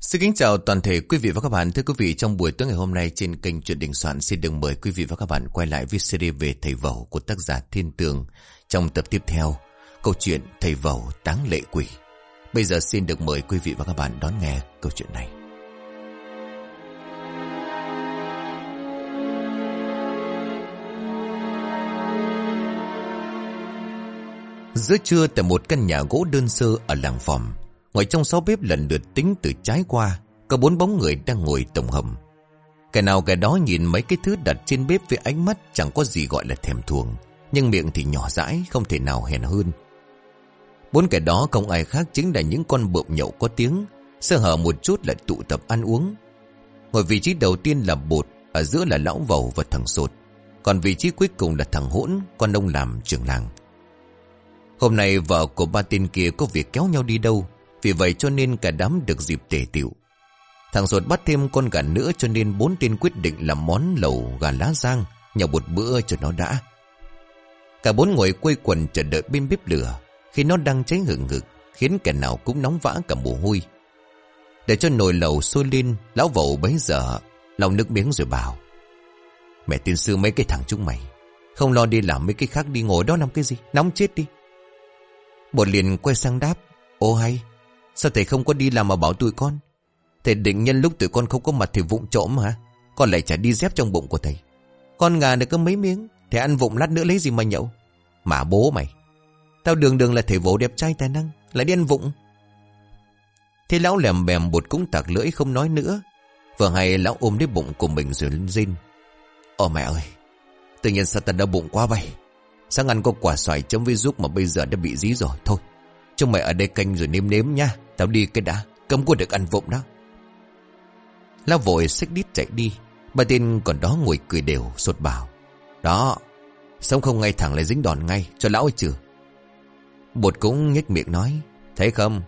Xin kính chào toàn thể quý vị và các bạn. Thưa quý vị, trong buổi tối ngày hôm nay trên kênh Chuyện Đình Soạn xin được mời quý vị và các bạn quay lại với series về Thầy Vẩu của tác giả Thiên Tường. Trong tập tiếp theo, câu chuyện Thầy Vẩu Táng Lệ Quỷ. Bây giờ xin được mời quý vị và các bạn đón nghe câu chuyện này. Giữa trưa tại một căn nhà gỗ đơn sơ ở làng Phòm, Ngoài trong sáu bếp lần lượt tính từ trái qua, Có bốn bóng người đang ngồi tổng hầm Kẻ nào kẻ đó nhìn mấy cái thứ đặt trên bếp với ánh mắt chẳng có gì gọi là thèm thuồng, Nhưng miệng thì nhỏ dãi không thể nào hèn hơn. Bốn kẻ đó không ai khác chính là những con bợm nhậu có tiếng, Sơ hở một chút lại tụ tập ăn uống. Ngồi vị trí đầu tiên là bột, Ở giữa là lão vầu và thằng sột, Còn vị trí cuối cùng là thằng hỗn, Con ông làm trưởng làng. Hôm nay vợ của ba tên kia có việc kéo nhau đi đâu? Vì vậy cho nên cả đám được dịp tề tiểu Thằng ruột bắt thêm con gà nữa cho nên bốn tên quyết định làm món lẩu gà lá giang nhậu một bữa cho nó đã. Cả bốn ngồi quây quần chờ đợi bên bếp lửa, Khi nó đang cháy hừng hực, Khiến kẻ nào cũng nóng vã cả mồ hôi. Để cho nồi lẩu sôi lên, Lão vẩu bấy giờ lòng nước miếng rồi bảo, Mẹ tiên sư mấy cái thằng chúng mày, Không lo đi làm mấy cái khác đi ngồi đó làm cái gì, Nóng chết đi. Bột liền quay sang đáp, Ô hay Sao thầy không có đi làm mà bảo tụi con? Thầy định nhân lúc tụi con không có mặt thì vụng trộm hả? Con lại chả đi dép trong bụng của thầy. Con gà được có mấy miếng, Thầy ăn vụng lát nữa lấy gì mà nhậu? Mà bố mày, Tao đường đường là thầy vỗ đẹp trai tài năng, Lại đi ăn vụng. Thế lão lèm bèm bột cũng tạc lưỡi không nói nữa. Vừa hay lão ôm lấy bụng của mình rồi lên rên. Ồ mẹ ơi, Tự nhiên sao ta đau bụng quá vậy? Sáng ăn có quả xoài chấm với giúp mà bây giờ đã bị dí rồi, Thôi. Chúng mày ở đây canh rồi nếm nếm nha. Tao đi cái đã, Cấm có được ăn vụng đó. Lão vội xích đít chạy đi. Bà tiên còn đó ngồi cười đều, sột bảo Đó Sống không ngay thẳng lại dính đòn ngay, Cho lão ấy chưa Bột cũng nhếch miệng nói, Thấy không?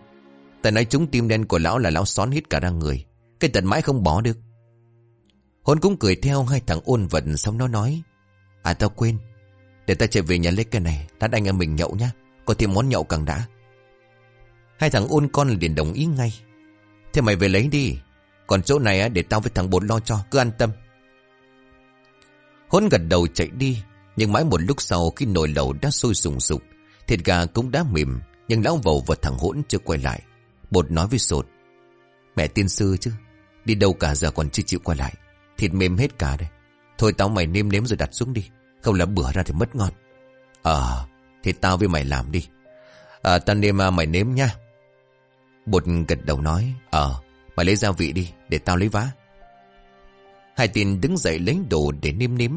Ta nói chúng tim đen của lão là lão xón hít cả ra người. Cái tận mãi không bỏ được. Hôn cũng cười theo hai thằng ôn vận Xong nó nói À tao quên. Để ta chạy về nhà lấy cái này Lát anh em mình nhậu nhá. Có thêm món nhậu càng đã. Hai thằng ôn con liền đồng ý ngay. Thế mày về lấy đi. Còn chỗ này để tao với thằng bột lo cho, Cứ an tâm. Hôn gật đầu chạy đi, Nhưng mãi một lúc sau khi nồi lẩu đã sôi sùng sục, Thịt gà cũng đã mềm, Nhưng lão vầu và thằng hỗn chưa quay lại. Bột nói với sột, Mẹ tiên sư chứ, Đi đâu cả giờ còn chưa chịu quay lại? Thịt mềm hết cả đây. Thôi tao mày nêm nếm rồi đặt xuống đi, Không là bữa ra thì mất ngon. Ờ Thì tao với mày làm đi. À tao nêm à, mày nếm nha. Bột gật đầu nói Ờ mày lấy gia vị đi để tao lấy vá. Hai tin đứng dậy lấy đồ để nêm nếm.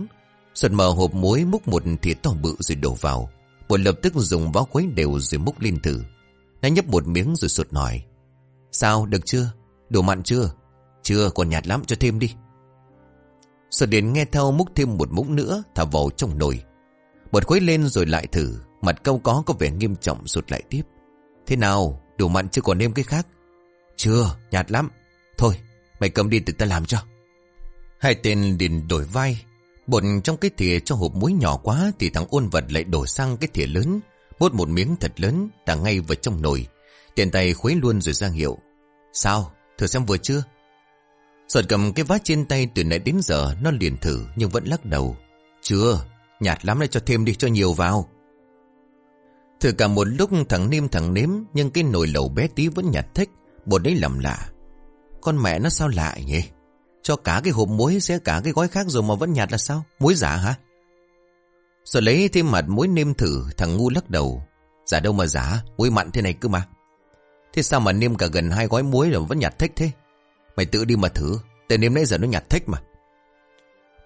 Xuân mở hộp muối múc một thìa to bự rồi đổ vào. Bột lập tức dùng vó khuấy đều rồi múc lên thử. Nó nhấp một miếng rồi sụt nói, Sao được chưa? Đồ mặn chưa? Chưa còn nhạt lắm cho thêm đi. Sở đến nghe theo múc thêm một muỗng nữa Thả vào trong nồi. Bột khuấy lên rồi lại thử. Mặt câu có có vẻ nghiêm trọng sụt lại tiếp. Thế nào? Đủ mặn chứ còn nêm cái khác. Chưa, nhạt lắm. Thôi, mày cầm đi tự ta làm cho. Hai tên liền đổi vai. Bột trong cái thìa cho hộp muối nhỏ quá Thì thằng ôn vật lại đổ sang cái thìa lớn. Bốt một miếng thật lớn, Đã ngay vào trong nồi. Tiền tay khuấy luôn rồi ra hiệu. Sao? Thử xem vừa chưa? Sợt cầm cái vát trên tay từ nãy đến giờ, Nó liền thử nhưng vẫn lắc đầu. Chưa, nhạt lắm lại cho thêm đi, cho nhiều vào. Thử cả một lúc thằng Niêm thằng Nếm, Nhưng cái nồi lẩu bé tí vẫn nhạt thích Bột đấy làm lạ. Con mẹ nó sao lạ nhỉ? Cho cả cái hộp muối sẽ cả cái gói khác rồi mà vẫn nhạt là sao? Muối giả hả? Rồi lấy thêm mặt muối nêm thử, Thằng ngu lắc đầu. Giả đâu mà giả, Muối mặn thế này cơ mà. Thế sao mà nêm cả gần hai gói muối rồi vẫn nhạt thích thế? Mày tự đi mà thử Tại nêm nãy giờ nó nhạt thích mà.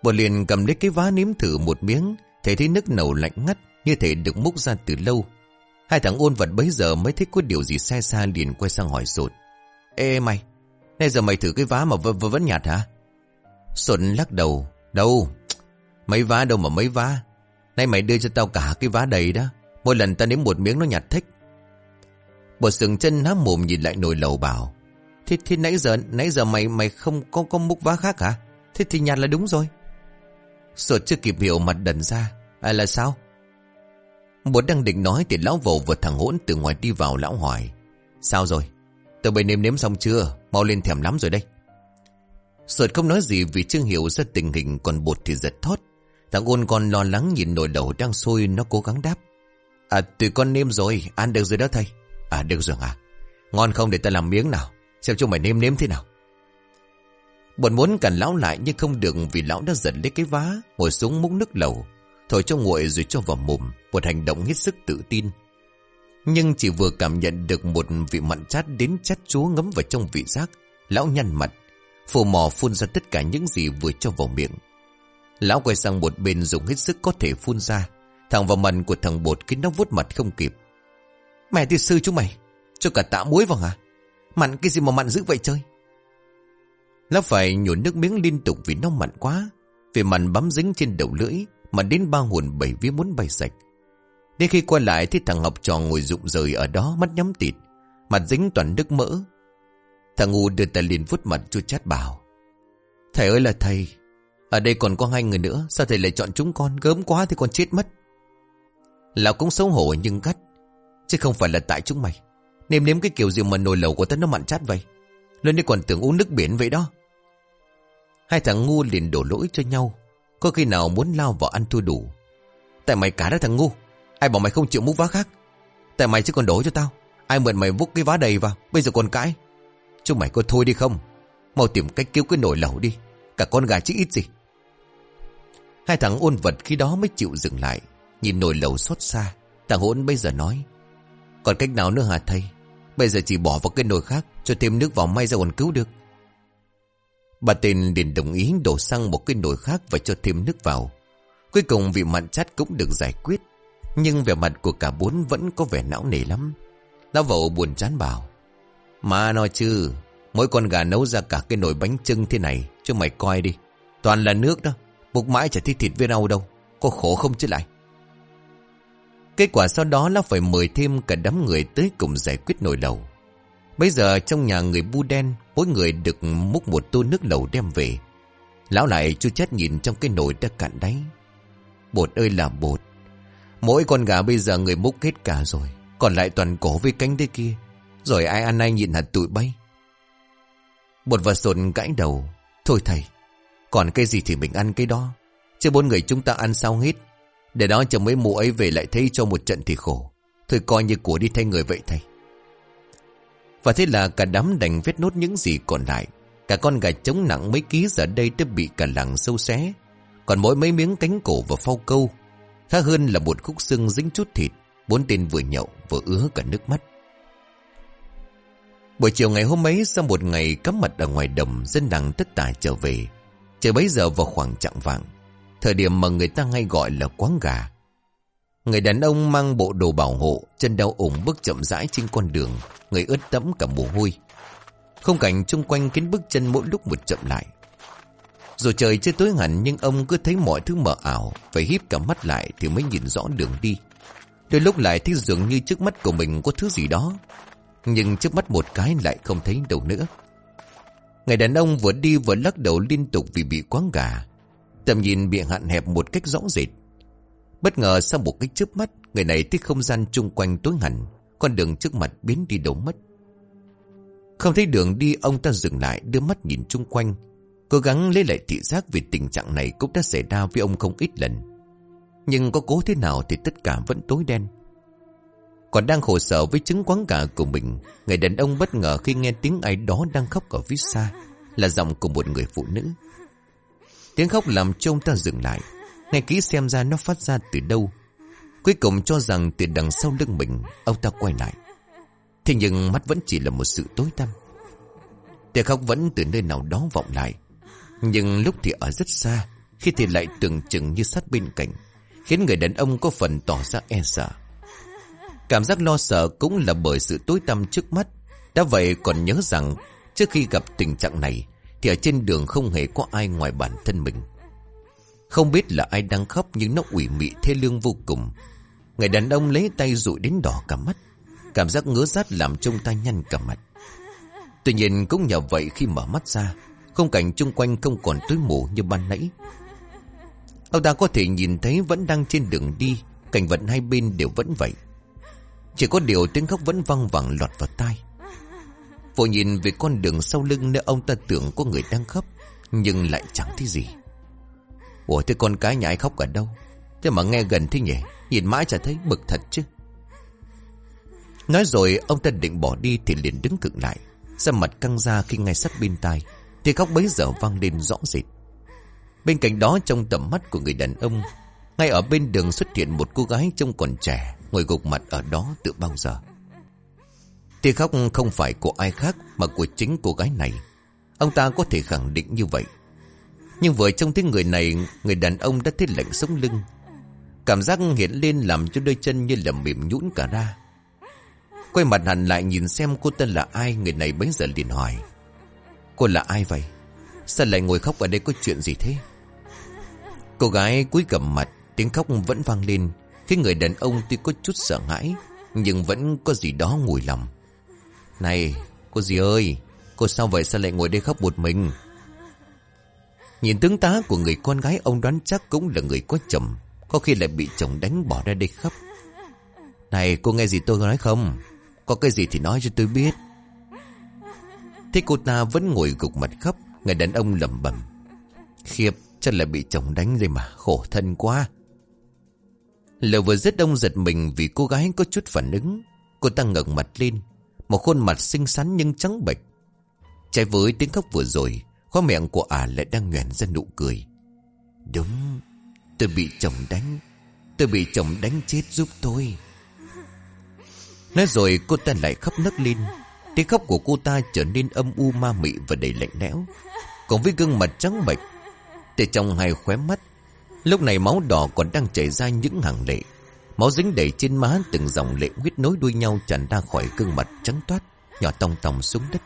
Bột liền cầm lấy cái vá nếm thử một miếng, Thấy thấy nước nầu lạnh ngắt, Như thể được múc ra từ lâu. Hai thằng ôn vật bấy giờ mới thích có điều gì sai xa liền quay sang hỏi sột. Ê mày, nay giờ mày thử cái vá mà v v vẫn nhạt hả? Sột lắc đầu. Đâu, mấy vá đâu mà mấy vá. Nay mày đưa cho tao cả cái vá đầy đó. Mỗi lần tao nếm một miếng nó nhạt thích. Bột sừng chân há mồm nhìn lại nồi lầu bảo. Thế, thế nãy giờ nãy giờ mày mày không có có múc vá khác hả? Thế thì nhạt là đúng rồi. Sột chưa kịp hiểu mặt đần ra. À là sao? Một đang định nói thì lão vầu vượt thằng hỗn từ ngoài đi vào lão hỏi. Sao rồi? Tụi bay nếm nếm xong chưa? Mau lên thèm lắm rồi đây. Sợt không nói gì vì chưa hiểu ra tình hình Còn bột thì giật thót. Thằng ôn còn lo lắng nhìn nồi đầu đang sôi Nó cố gắng đáp. À tụi con nêm rồi. Ăn được rồi đó thầy. À được rồi à Ngon không để ta làm miếng nào? Xem chúng mày nêm nếm thế nào. Bọn muốn cản lão lại nhưng không được Vì lão đã giật lấy cái vá, Ngồi xuống múc nước lẩu, Thổi cho nguội rồi cho vào mồm. Một hành động hết sức tự tin. Nhưng chỉ vừa cảm nhận được một vị mặn chát đến chát chúa ngấm vào trong vị giác. Lão nhăn mặt, Phù mò phun ra tất cả những gì vừa cho vào miệng. Lão quay sang một bên dùng hết sức có thể phun ra. Thẳng vào mặt của thằng bột khiến nó vuốt mặt không kịp. Mẹ tiên sư chúng mày, Cho cả tạ muối vào hả? Mặn cái gì mà mặn dữ vậy chơi Lão phải nhổ nước miếng liên tục vì nó mặn quá. Vì mặn bám dính trên đầu lưỡi Mà đến ba hồn bảy vía muốn bay sạch. Đến khi quay lại thì thằng học trò ngồi rụng rời ở đó, mắt nhắm tịt, Mặt dính toàn nước mỡ. Thằng ngu đưa tay liền vút mặt chua chát bảo, Thầy ơi là thầy, Ở đây còn có hai người nữa, Sao thầy lại chọn chúng con? Gớm quá thì con chết mất. Lão cũng xấu hổ nhưng gắt, Chứ không phải là tại chúng mày. Nêm nếm cái kiểu gì mà nồi lẩu của tao nó mặn chát vậy? Lên đây còn tưởng uống nước biển vậy đó. Hai thằng ngu liền đổ lỗi cho nhau, Có khi nào muốn lao vào ăn thua đủ. Tại mày cả đó thằng ngu. Ai bảo mày không chịu múc vá khác? Tại mày chứ còn đổ cho tao. Ai mượn mày vúc cái vá đầy vào? Bây giờ còn cãi. Chúng mày có thôi đi không? Mau tìm cách cứu cái nồi lẩu đi. Cả con gà chứ ít gì. Hai thằng ôn vật khi đó mới chịu dừng lại. Nhìn nồi lẩu xót xa. Thằng hỗn bây giờ nói, Còn cách nào nữa hả thầy? Bây giờ chỉ bỏ vào cái nồi khác, Cho thêm nước vào may ra còn cứu được. Bà tên liền đồng ý đổ xăng một cái nồi khác Và cho thêm nước vào. Cuối cùng vị mặn chát cũng được giải quyết. Nhưng vẻ mặt của cả bốn vẫn có vẻ não nề lắm Lão vậu buồn chán bảo Mà nói chứ Mỗi con gà nấu ra cả cái nồi bánh trưng thế này Cho mày coi đi Toàn là nước đó Bục mãi chả thấy thịt với rau đâu Có khổ không chứ lại Kết quả sau đó là phải mời thêm cả đám người tới cùng giải quyết nồi lầu Bây giờ trong nhà người bu đen, mỗi người được múc một tô nước lầu đem về. Lão lại chú chết nhìn trong cái nồi đã cạn đáy. Bột ơi là bột. Mỗi con gà bây giờ người múc hết cả rồi. Còn lại toàn cổ với cánh thế kia. Rồi ai ăn ai nhịn hạt tụi bay. Bột và sồn gãi đầu. Thôi thầy, còn cái gì thì mình ăn cái đó. Chứ bốn người chúng ta ăn sao hết. Để đó chờ mấy mụ ấy về lại thấy cho một trận thì khổ Thôi coi như của đi thay người vậy thầy Và thế là cả đám đành vết nốt những gì còn lại Cả con gà trống nặng mấy ký giờ đây đã bị cả làng sâu xé Còn mỗi mấy miếng cánh cổ và phao câu Khá hơn là một khúc xương dính chút thịt, Bốn tên vừa nhậu vừa ứa cả nước mắt. Buổi chiều ngày hôm ấy, Sau một ngày cắm mặt ở ngoài đồng, Dân làng tất tả trở về. Trời bấy giờ vào khoảng chặng vàng Thời điểm mà người ta hay gọi là quán gà. Người đàn ông mang bộ đồ bảo hộ, Chân đau ủng bước chậm rãi trên con đường, Người ướt tấm cả mồ hôi. Không cảnh chung quanh khiến bước chân mỗi lúc một chậm lại. Rồi trời chưa tối hẳn Nhưng ông cứ thấy mọi thứ mờ ảo. Phải híp cả mắt lại thì mới nhìn rõ đường đi. Đôi lúc lại thấy dường như trước mắt của mình có thứ gì đó. Nhưng trước mắt một cái lại không thấy đâu nữa. Người đàn ông vừa đi vừa lắc đầu liên tục vì bị quáng gà. Tầm nhìn bị hạn hẹp một cách rõ rệt. Bất ngờ sau một cái chớp mắt, người này thấy không gian chung quanh tối hẳn, con đường trước mặt biến đi đâu mất. Không thấy đường đi, ông ta dừng lại, đưa mắt nhìn chung quanh, cố gắng lấy lại thị giác vì tình trạng này cũng đã xảy ra với ông không ít lần. Nhưng có cố thế nào thì tất cả vẫn tối đen. Còn đang khổ sở với chứng quán cả của mình, người đàn ông bất ngờ khi nghe tiếng ai đó đang khóc ở phía xa, là giọng của một người phụ nữ. Tiếng khóc làm cho ông ta dừng lại Nghe kỹ xem ra nó phát ra từ đâu Cuối cùng cho rằng từ đằng sau lưng mình Ông ta quay lại Thế nhưng mắt vẫn chỉ là một sự tối tăm Tiếng khóc vẫn từ nơi nào đó vọng lại nhưng lúc thì ở rất xa, Khi thì lại tưởng chừng như sát bên cạnh, Khiến người đàn ông có phần tỏ ra e sợ Cảm giác lo sợ cũng là bởi sự tối tăm trước mắt. Đã vậy còn nhớ rằng, Trước khi gặp tình trạng này, thì ở trên đường không hề có ai ngoài bản thân mình. Không biết là ai đang khóc Nhưng nó ủy mị thê lương vô cùng. Người đàn ông lấy tay rụi đến đỏ cả mắt, Cảm giác ngứa rát làm trông ta nhăn cả mặt. Tuy nhiên cũng nhờ vậy khi mở mắt ra không cảnh chung quanh không còn tối mù như ban nãy. Ông ta có thể nhìn thấy vẫn đang trên đường đi, Cảnh vật hai bên đều vẫn vậy. Chỉ có điều tiếng khóc vẫn văng vẳng lọt vào tai. Vô nhìn về con đường sau lưng nơi ông ta tưởng có người đang khóc, Nhưng lại chẳng thấy gì. Ủa, thế con cái nhà ai khóc ở đâu? Thế mà nghe gần thế nhỉ? Nhìn mãi chả thấy bực thật chứ. Nói rồi, ông ta định bỏ đi Thì liền đứng cựng lại Da mặt căng ra khi ngay sát bên tai. Thì khóc bấy giờ vang lên rõ rệt. Bên cạnh đó, trong tầm mắt của người đàn ông, Ngay ở bên đường xuất hiện một cô gái trông còn trẻ, Ngồi gục mặt ở đó từ bao giờ. Tiếng khóc không phải của ai khác Mà của chính cô gái này. Ông ta có thể khẳng định như vậy. Nhưng vừa trong tiếng người này, Người đàn ông đã thấy lạnh sống lưng. Cảm giác hiện lên làm cho đôi chân như là mềm nhũn cả ra. Quay mặt hẳn lại nhìn xem cô tên là ai, Người này bấy giờ liền hỏi. Cô là ai vậy? Sao lại ngồi khóc ở đây có chuyện gì thế? Cô gái cúi gầm mặt, Tiếng khóc vẫn vang lên Khi người đàn ông tuy có chút sợ hãi, Nhưng vẫn có gì đó ngùi lòng Này, cô gì ơi, Cô sao vậy? Sao lại ngồi đây khóc một mình? Nhìn tướng tá của người con gái, Ông đoán chắc cũng là người có chồng, Có khi lại bị chồng đánh bỏ ra đây khóc. Này, cô nghe gì tôi nói không? Có cái gì thì nói cho tôi biết. Thế cô ta vẫn ngồi gục mặt khóc, Người đàn ông lẩm bẩm. Khiếp, chắc là bị chồng đánh rồi mà, Khổ thân quá. Lờ vừa rất đông giật mình Vì cô gái có chút phản ứng. Cô ta ngẩng mặt lên, Một khuôn mặt xinh xắn nhưng trắng bệch. Trái với tiếng khóc vừa rồi khó miệng của ả lại đang nhoẻn ra nụ cười. Đúng, Tôi bị chồng đánh. Tôi bị chồng đánh chết giúp tôi. Nói rồi cô ta lại khóc nấc lên. Tiếng khóc của cô ta trở nên âm u ma mị và đầy lạnh lẽo Còn với gương mặt trắng bệch. Từ trong hai khóe mắt, Lúc này máu đỏ còn đang chảy ra những hàng lệ. Máu dính đầy trên má Từng dòng lệ huyết nối đuôi nhau tràn ra khỏi gương mặt trắng toát, Nhỏ tòng tòng xuống đất.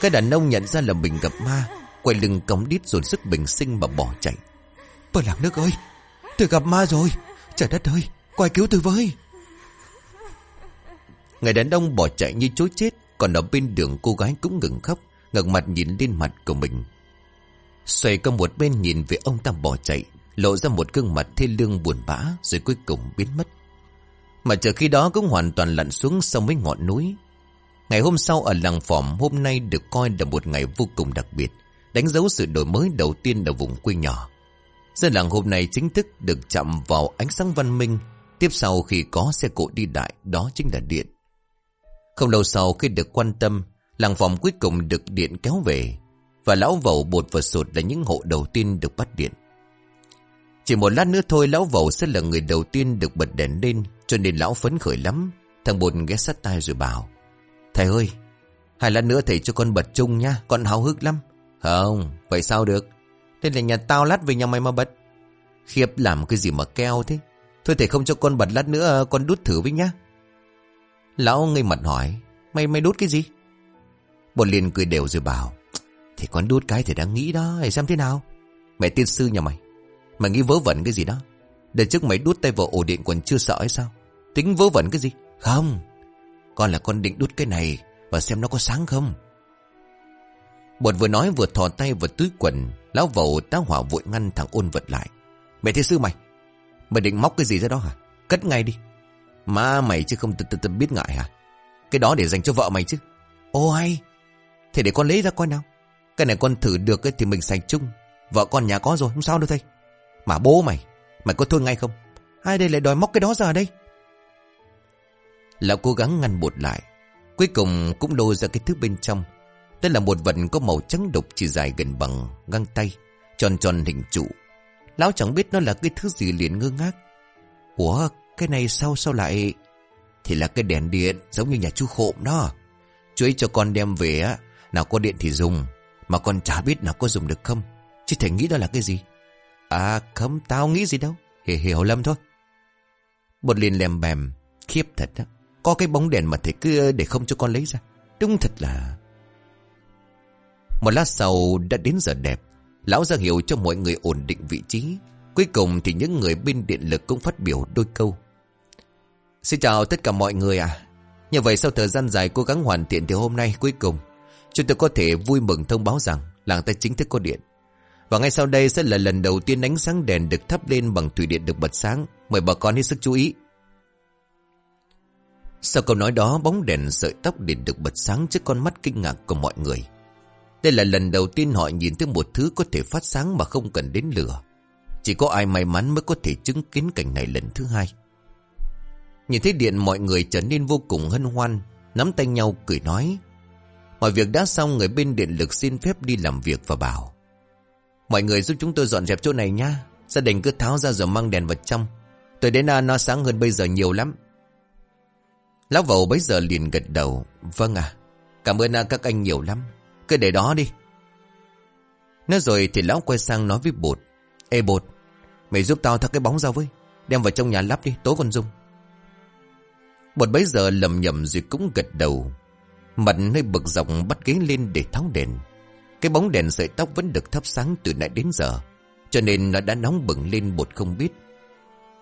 Cái đàn ông nhận ra là mình gặp ma, Quay lưng cống đít dồn sức bình sinh mà bỏ chạy. Bà lạc nước ơi, Tôi gặp ma rồi. Trời đất ơi Quay cứu tôi với? Người đàn ông bỏ chạy như chối chết, Còn ở bên đường cô gái cũng ngừng khóc, ngẩng mặt nhìn lên mặt của mình. Xoay qua một bên nhìn về ông ta bỏ chạy, Lộ ra một gương mặt thê lương buồn bã, Rồi cuối cùng biến mất. Mà chờ khi đó cũng hoàn toàn lặn xuống sau mấy ngọn núi. Ngày hôm sau ở làng phòm Hôm nay được coi là một ngày vô cùng đặc biệt, Đánh dấu sự đổi mới đầu tiên ở vùng quê nhỏ. Dân làng hôm nay chính thức được chạm vào ánh sáng văn minh, Tiếp sau khi có xe cộ đi đại Đó chính là điện. Không lâu sau khi được quan tâm, Làng phòng cuối cùng được điện kéo về Và lão vầu bột và sột là những hộ đầu tiên được bắt điện. Chỉ một lát nữa thôi, lão vầu sẽ là người đầu tiên được bật đèn lên, Cho nên lão phấn khởi lắm. Thằng bột ghé sát tai rồi bảo, Thầy ơi, Hai lát nữa thầy cho con bật chung nha Con háo hức lắm. Không, vậy sao được? Đây là nhà tao lát về nhà mày mà bật. Khiếp, làm cái gì mà keo thế? Thôi thầy không cho con bật lát nữa, Con đút thử với nhá. Lão ngây mặt hỏi, Mày mày đút cái gì? Bột liền cười đều rồi bảo, Thì con đút cái thì đang nghĩ đó, Để xem thế nào. Mẹ tiên sư nhà mày Mày nghĩ vớ vẩn cái gì đó? Để trước mày đút tay vào ổ điện còn chưa sợ hay sao? Tính vớ vẩn cái gì? Không, Con là con định đút cái này Và xem nó có sáng không. Bột vừa nói vừa thò tay vào túi quần, Lão vầu tá hỏa vội ngăn thằng ôn vật lại. Mẹ thế sư mày Mày định móc cái gì ra đó hả? Cất ngay đi. Má mày chứ không tự tự biết ngại hả? Cái đó để dành cho vợ mày chứ. Ô hay. Thế để con lấy ra coi nào. Cái này con thử được thì mình sành chung. Vợ con nhà có rồi, không sao đâu thầy. Mà bố mày Mày có thương ngay không? Ai đây lại đòi móc cái đó ra đây? Lão cố gắng ngăn bột lại. Cuối cùng cũng lôi ra cái thứ bên trong. Đây là một vật có màu trắng đục Chỉ dài gần bằng găng tay, Tròn tròn hình trụ. Lão chẳng biết nó là cái thứ gì liền ngơ ngác. Ủa cái này sao sao lại? Thì là cái đèn điện Giống như nhà chú khộm đó. Chú ấy cho con đem về á Nào có điện thì dùng Mà con chả biết nào có dùng được không. Chứ thầy nghĩ đó là cái gì? À không tao nghĩ gì đâu. Hiểu, hiểu lầm thôi. Bột liền lèm bèm Khiếp thật đó Có cái bóng đèn mà thầy cứ ờ, để không cho con lấy ra. Đúng thật là Một lát sau đã đến giờ đẹp Lão ra hiệu cho mọi người ổn định vị trí. Cuối cùng thì những người bên điện lực cũng phát biểu đôi câu. Xin chào tất cả mọi người à Như vậy sau thời gian dài cố gắng hoàn thiện thì hôm nay cuối cùng, Chúng tôi có thể vui mừng thông báo rằng Làng ta chính thức có điện Và ngay sau đây sẽ là lần đầu tiên ánh sáng đèn được thắp lên bằng thủy điện được bật sáng Mời bà con hết sức chú ý Sau câu nói đó, bóng đèn sợi tóc điện được bật sáng trước con mắt kinh ngạc của mọi người. Đây là lần đầu tiên họ nhìn thấy một thứ có thể phát sáng mà không cần đến lửa. Chỉ có ai may mắn mới có thể chứng kiến cảnh này lần thứ hai. Nhìn thấy điện mọi người trở nên vô cùng hân hoan, nắm tay nhau cười nói. Mọi việc đã xong người bên điện lực xin phép đi làm việc và bảo. Mọi người giúp chúng tôi dọn dẹp chỗ này nha. Gia đình cứ tháo ra rồi mang đèn vào trong. Tôi đến à, nó sáng hơn bây giờ nhiều lắm. Lão vầu bấy giờ liền gật đầu. Vâng à, cảm ơn à, các anh nhiều lắm. Cứ để đó đi. Nói rồi thì lão quay sang nói với bột. Ê bột, mày giúp tao thắt cái bóng ra với. Đem vào trong nhà lắp đi, tối còn dùng. Bột bấy giờ lầm nhầm rồi cũng gật đầu. Mặt hơi bực dọc bắt ghế lên để tháo đèn. Cái bóng đèn sợi tóc vẫn được thắp sáng từ nãy đến giờ. Cho nên nó đã nóng bừng lên bột không biết.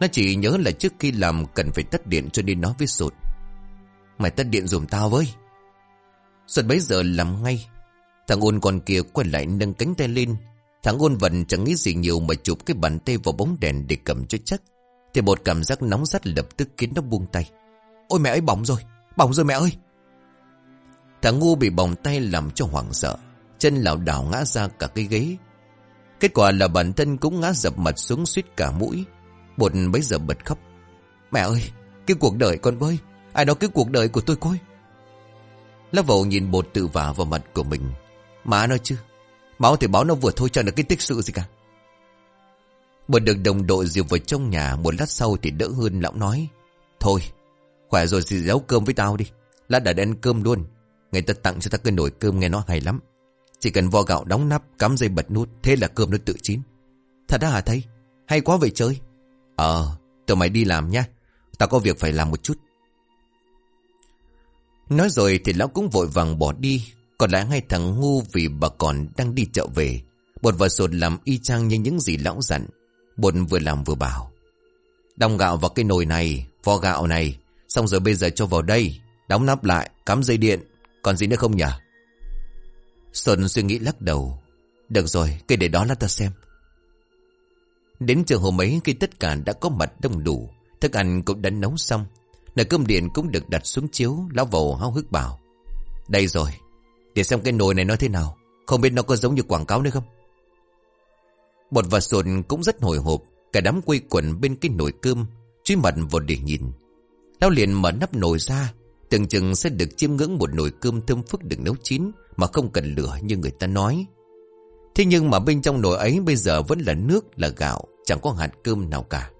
Nó chỉ nhớ là trước khi làm cần phải tắt điện cho nên nó với sụt. Mày tắt điện dùm tao với. Sụt bấy giờ làm ngay. Thằng ôn còn kia quay lại nâng cánh tay lên. Thằng ôn vẫn chẳng nghĩ gì nhiều mà chụp cái bàn tay vào bóng đèn để cầm cho chắc. Thì một cảm giác nóng rát lập tức khiến nó buông tay. Ôi mẹ ơi bỏng rồi, bỏng rồi mẹ ơi. Thằng ngu bị bỏng tay làm cho hoảng sợ. Chân lảo đảo ngã ra cả cái ghế. Kết quả là bản thân cũng ngã dập mặt xuống suýt cả mũi. Bột bấy giờ bật khóc. Mẹ ơi, cái cuộc đời con với ai đó cái cuộc đời của tôi coi. Lá vầu nhìn bột tự vả vào mặt của mình. Má nói chứ, máu thì báo nó vừa thôi cho được cái tích sự gì cả. Bột được đồng đội dìu vào trong nhà một lát sau thì đỡ hơn lão nói. Thôi, khỏe rồi thì giấu cơm với tao đi. Lát đã ăn cơm luôn. Người ta tặng cho ta cái nồi cơm nghe nó hay lắm. Chỉ cần vo gạo đóng nắp, Cắm dây bật nút, Thế là cơm nó tự chín. Thật đó hả thầy? Hay quá vậy chơi Ờ Tụi mày đi làm nha. Tao có việc phải làm một chút. Nói rồi thì lão cũng vội vàng bỏ đi. Còn lại hai thằng ngu vì bà còn đang đi chợ về. Bột và sột làm y chang như những gì lão dặn. Bột vừa làm vừa bảo. Đong gạo vào cái nồi này, Vo gạo này. Xong rồi bây giờ cho vào đây Đóng nắp lại Cắm dây điện Còn gì nữa không nhỉ Xuân suy nghĩ lắc đầu. Được rồi, cái để đó là ta xem. Đến trường hôm ấy khi tất cả đã có mặt đông đủ, thức ăn cũng đã nấu xong. Nồi cơm điện cũng được đặt xuống chiếu, lão vầu hao hức bảo. Đây rồi, để xem cái nồi này nó thế nào. Không biết nó có giống như quảng cáo nữa không? Bột và sồn cũng rất hồi hộp, cả đám quây quần bên cái nồi cơm, truy mặt vào để nhìn. Lão liền mở nắp nồi ra, tưởng chừng sẽ được chiêm ngưỡng một nồi cơm thơm phức được nấu chín, mà không cần lửa như người ta nói. Thế nhưng mà bên trong nồi ấy bây giờ vẫn là nước, là gạo, chẳng có hạt cơm nào cả.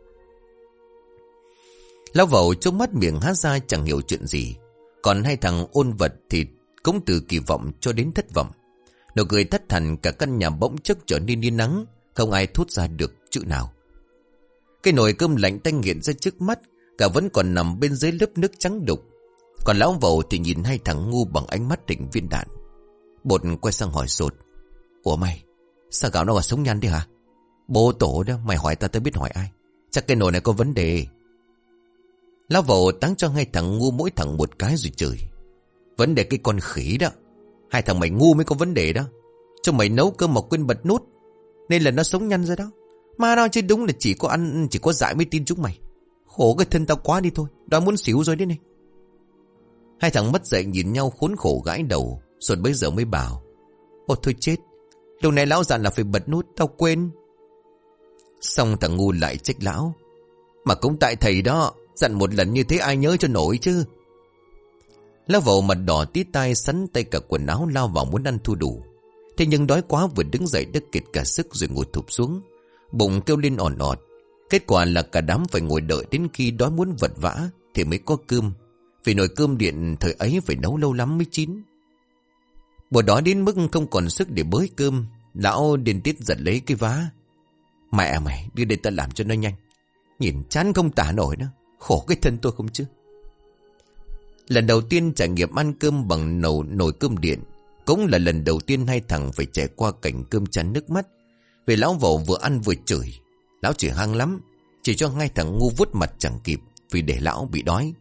Lão vẩu trông mắt miệng hát ra chẳng hiểu chuyện gì. Còn hai thằng ôn vật thì cũng từ kỳ vọng cho đến thất vọng. Nụ cười thất thành cả căn nhà bỗng chốc trở nên đi nắng, không ai thốt ra được chữ nào. Cái nồi cơm lạnh tanh nghiện ra trước mắt, cả vẫn còn nằm bên dưới lớp nước trắng đục. Còn lão vầu thì nhìn hai thằng ngu bằng ánh mắt định viên đạn. Bột quay sang hỏi sột. Ủa mày, sao gạo nó còn sống nhăn đi hả? Bố tổ đó, mày hỏi ta tới biết hỏi ai. Chắc cái nồi này có vấn đề. Lão vầu táng cho hai thằng ngu mỗi thằng một cái rồi chửi. Vấn đề cái con khỉ đó. Hai thằng mày ngu mới có vấn đề đó. Cho mày nấu cơm mà quên bật nút. Nên là nó sống nhăn rồi đó. Mà nào chứ đúng là chỉ có ăn, chỉ có dại mới tin chúng mày. Khổ cái thân tao quá đi thôi. Đó muốn xỉu rồi đấy này. Hai thằng mất dậy nhìn nhau khốn khổ gãi đầu. Rồi bây giờ mới bảo, Ôi, thôi chết Lúc này lão dặn là phải bật nút, Tao quên Xong thằng ngu lại trách lão, Mà cũng tại thầy đó, Dặn một lần như thế ai nhớ cho nổi chứ Lão vào mặt đỏ tí tai Sắn tay cả quần áo lao vào muốn ăn thu đủ Thế nhưng đói quá vừa đứng dậy đứt kiệt cả sức rồi ngồi thụp xuống, Bụng kêu lên ỏn ọt Kết quả là cả đám phải ngồi đợi đến khi đói muốn vật vã Thì mới có cơm. Vì nồi cơm điện thời ấy phải nấu lâu lắm mới chín. Bữa đó đến mức không còn sức để bới cơm Lão điên tiết giật lấy cái vá. Mẹ mày đưa đây ta làm cho nó nhanh. Nhìn chán không tả nổi nữa Khổ cái thân tôi không chứ. Lần đầu tiên trải nghiệm ăn cơm bằng nồi, nồi cơm điện Cũng là lần đầu tiên hai thằng phải trải qua cảnh cơm chán nước mắt. Vì lão vẩu vừa ăn vừa chửi Lão chỉ hăng lắm Chỉ cho ngay thằng ngu vút mặt chẳng kịp Vì để lão bị đói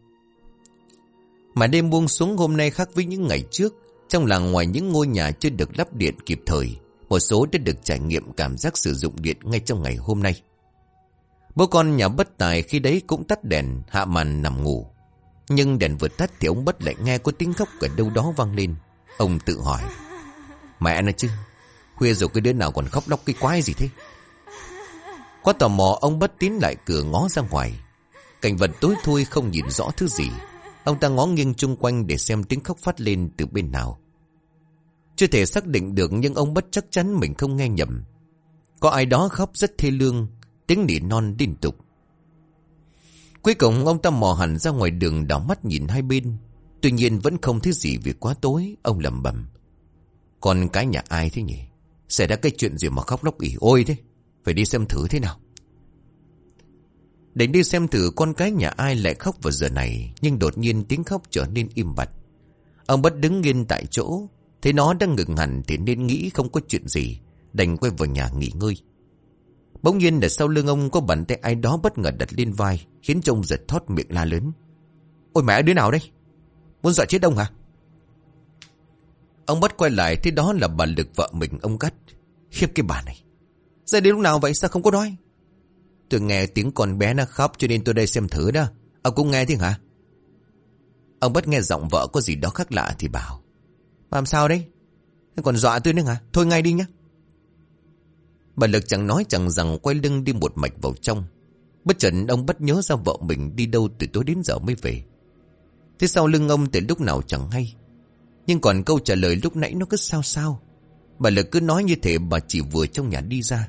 Mà đêm buông xuống hôm nay khác với những ngày trước trong làng ngoài những ngôi nhà chưa được lắp điện kịp thời, một số đã được trải nghiệm cảm giác sử dụng điện ngay trong ngày hôm nay. Bố con nhà bất tài khi đấy cũng tắt đèn, hạ màn nằm ngủ. Nhưng đèn vừa tắt thì ông bất lại nghe có tiếng khóc ở đâu đó vang lên Ông tự hỏi Mẹ nó chứ Khuya rồi cái đứa nào còn khóc lóc cái quái gì thế Quá tò mò, ông bất tín lại cửa ngó ra ngoài. Cảnh vật tối thui không nhìn rõ thứ gì. Ông ta ngó nghiêng chung quanh để xem tiếng khóc phát lên từ bên nào. Chưa thể xác định được, nhưng ông bất chắc chắn mình không nghe nhầm. Có ai đó khóc rất thê lương, Tiếng nỉ non liên tục. Cuối cùng, ông ta mò hẳn ra ngoài đường đảo mắt nhìn hai bên. Tuy nhiên vẫn không thấy gì vì quá tối, Ông lầm bầm Còn cái nhà ai thế nhỉ? Xảy ra cái chuyện gì mà khóc lóc ỉ ôi thế? Phải đi xem thử thế nào. Định đi xem thử con cái nhà ai lại khóc vào giờ này, Nhưng đột nhiên tiếng khóc trở nên im bặt. Ông bất đứng nghiêng tại chỗ, Thấy nó đang ngừng hẳn thì nên nghĩ không có chuyện gì, Đành quay vào nhà nghỉ ngơi. Bỗng nhiên ở sau lưng ông có bàn tay ai đó bất ngờ đặt lên vai, Khiến trông giật thoát miệng la lớn. Ôi mẹ, đứa nào đây? Muốn dọa chết ông hả? Ông bất quay lại, thấy đó là bà lực vợ mình ông cắt. Khiếp cái bà này. Giờ đến lúc nào vậy sao không có nói Tôi nghe tiếng con bé nó khóc cho nên tôi đây xem thử đó. Ông cũng nghe thế hả? Ông bất nghe giọng vợ có gì đó khác lạ thì bảo, Làm sao đấy? Còn dọa tôi nữa hả? Thôi ngay đi nhá. Bà Lực chẳng nói chẳng rằng quay lưng đi một mạch vào trong. Bất chợt ông bất nhớ ra vợ mình đi đâu từ tối đến giờ mới về. Thế sau lưng ông từ lúc nào chẳng hay. Nhưng còn câu trả lời lúc nãy nó cứ sao sao. Bà Lực cứ nói như thế bà chỉ vừa trong nhà đi ra.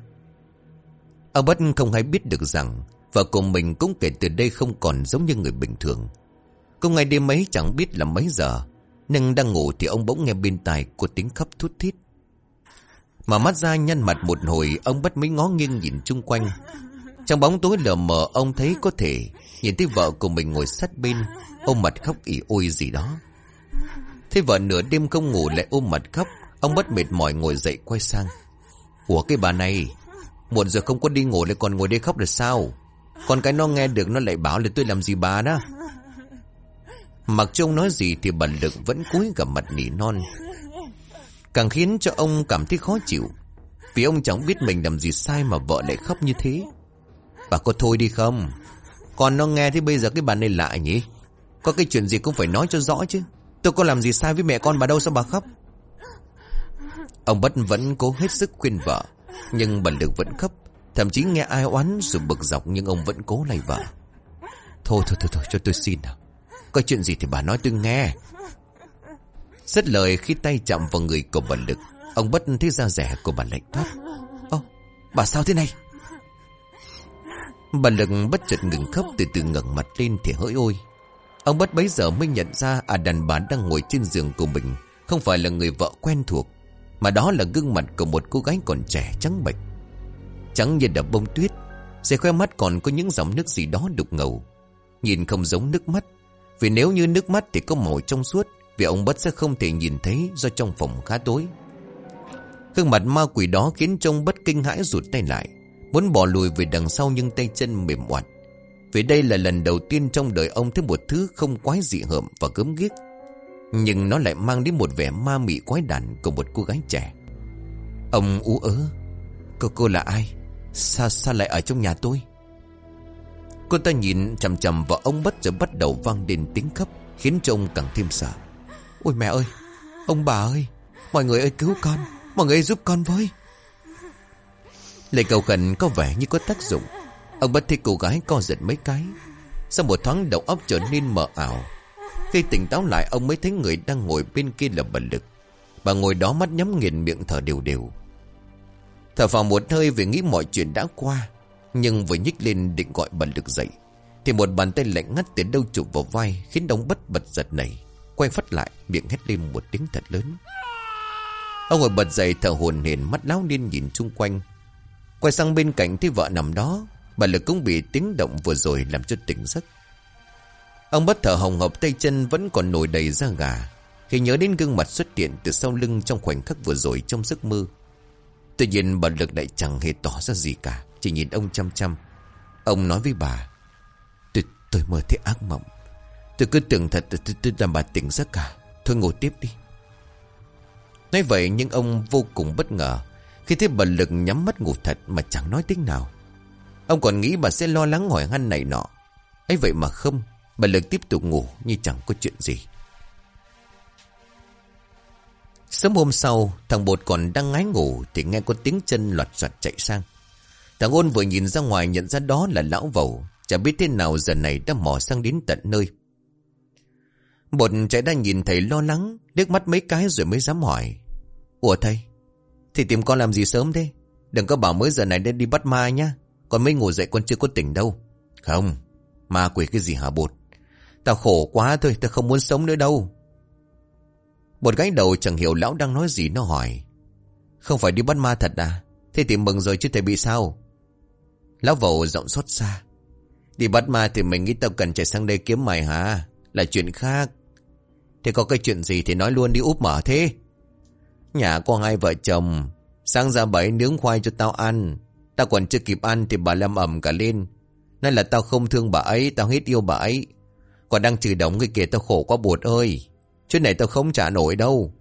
Ông bất không hay biết được rằng Vợ của mình cũng kể từ đây không còn giống như người bình thường. Cũng ngày đêm mấy chẳng biết là mấy giờ Nhưng đang ngủ thì ông bỗng nghe bên tai của tiếng khóc thút thít. Mà mắt ra nhăn mặt một hồi, Ông bất mấy ngó nghiêng nhìn chung quanh. Trong bóng tối lờ mờ, ông thấy có thể Nhìn thấy vợ của mình ngồi sát bên, Ôm mặt khóc ỉ ôi gì đó. Thế vợ nửa đêm không ngủ lại ôm mặt khóc, Ông bất mệt mỏi ngồi dậy quay sang. Ủa cái bà này Muộn giờ không có đi ngủ lại còn ngồi đây khóc được sao? Còn cái nó nghe được nó lại bảo là tôi làm gì bà đó? Mặc cho ông nói gì thì bà Lực vẫn cúi gặp mặt nỉ non. Càng khiến cho ông cảm thấy khó chịu. Vì ông chẳng biết mình làm gì sai mà vợ lại khóc như thế. Bà có thôi đi không? Còn nó nghe thì bây giờ cái bà này lạ nhỉ? Có cái chuyện gì cũng phải nói cho rõ chứ. Tôi có làm gì sai với mẹ con bà đâu sao bà khóc? Ông Bất vẫn cố hết sức khuyên vợ. Nhưng bà Lực vẫn khấp Thậm chí nghe ai oán rồi bực dọc Nhưng ông vẫn cố lay vợ. Thôi thôi thôi thôi, cho tôi xin nào. Có chuyện gì thì bà nói tôi nghe. Rất lời khi tay chạm vào người của bà Lực Ông bất thấy da rẻ của bà lạnh thoát. Ô bà sao thế này? Bà Lực bất chợt ngừng khóc từ từ ngẩng mặt lên thì hỡi ôi. Ông bất bấy giờ mới nhận ra À đàn bà đang ngồi trên giường của mình Không phải là người vợ quen thuộc. Mà đó là gương mặt của một cô gái còn trẻ trắng bệch. Trắng như đập bông tuyết, Dưới khoe mắt còn có những dòng nước gì đó đục ngầu. Nhìn không giống nước mắt, Vì nếu như nước mắt thì có màu trong suốt, Vì ông bất sẽ không thể nhìn thấy Do trong phòng khá tối. Gương mặt ma quỷ đó khiến trông bất kinh hãi rụt tay lại, Muốn bỏ lùi về đằng sau nhưng tay chân mềm oặt Vì đây là lần đầu tiên trong đời ông thấy một thứ không quái dị hợm và gớm ghiếc. Nhưng nó lại mang đến một vẻ ma mị quái đản của một cô gái trẻ. Ông ú ớ, Cô cô là ai? Sao sao lại ở trong nhà tôi? Cô ta nhìn chầm chầm vào ông bất rồi bắt đầu vang lên tiếng khóc, Khiến cho ông càng thêm sợ. Ôi mẹ ơi, Ông bà ơi, Mọi người ơi cứu con, Mọi người ơi giúp con với. Lời cầu khẩn có vẻ như có tác dụng. Ông bất thấy cô gái co giật mấy cái. Sau một thoáng đầu óc trở nên mờ ảo khi tỉnh táo lại, ông mới thấy người đang ngồi bên kia là bà Lực. Bà ngồi đó mắt nhắm nghiền miệng thở đều đều. Thở vào một hơi vì nghĩ mọi chuyện đã qua, Nhưng vừa nhích lên định gọi bà Lực dậy, Thì một bàn tay lạnh ngắt từ đâu chụp vào vai, Khiến ông bất bật giật này Quay phát lại, miệng hét lên một tiếng thật lớn. Ông ngồi bật dậy thở hồn hển, mắt láo điên nhìn chung quanh. Quay sang bên cạnh thấy vợ nằm đó Bà Lực cũng bị tiếng động vừa rồi làm cho tỉnh giấc. Ông bất thở hồng hộc tay chân vẫn còn nổi đầy da gà. Khi nhớ đến gương mặt xuất hiện từ sau lưng trong khoảnh khắc vừa rồi trong giấc mơ. Tuy nhiên bà Lực lại chẳng hề tỏ ra gì cả Chỉ nhìn ông chăm chăm. Ông nói với bà Tôi, tôi mơ thấy ác mộng. Tôi cứ tưởng thật tôi, tôi làm bà tỉnh giấc cả. Thôi ngồi tiếp đi. Nói vậy nhưng ông vô cùng bất ngờ. Khi thấy bà Lực nhắm mắt ngủ thật Mà chẳng nói tiếng nào. Ông còn nghĩ bà sẽ lo lắng hỏi han này nọ. Ấy vậy mà không. Bà Lực tiếp tục ngủ như chẳng có chuyện gì. Sớm hôm sau, thằng Bột còn đang ngái ngủ thì nghe có tiếng chân loạt soạt chạy sang. Thằng ôn vừa nhìn ra ngoài nhận ra đó là lão vầu, chả biết thế nào giờ này đã mò sang đến tận nơi. Bột chạy đang nhìn thầy lo lắng, liếc mắt mấy cái rồi mới dám hỏi. Ủa thầy, thì tìm con làm gì sớm thế? Đừng có bảo mới giờ này nên đi bắt ma nhá. Con mới ngủ dậy con chưa có tỉnh đâu. Không, ma quỷ cái gì hả bột? Tao khổ quá thôi, tao không muốn sống nữa đâu. Một gái đầu chẳng hiểu lão đang nói gì nó hỏi. Không phải đi bắt ma thật à? Thế thì mừng rồi chứ thầy bị sao? Lão vầu giọng xót xa. Đi bắt ma thì mình nghĩ tao cần chạy sang đây kiếm mày hả? Là chuyện khác. Thế có cái chuyện gì thì nói luôn đi úp mở thế. Nhà có hai vợ chồng. Sáng ra bảy nướng khoai cho tao ăn. Tao còn chưa kịp ăn thì bà lâm ẩm cả lên. Nói là tao không thương bà ấy, tao hết yêu bà ấy. Còn đang chửi đóng người kia tao khổ quá bột ơi. Chuyện này tao không trả nổi đâu.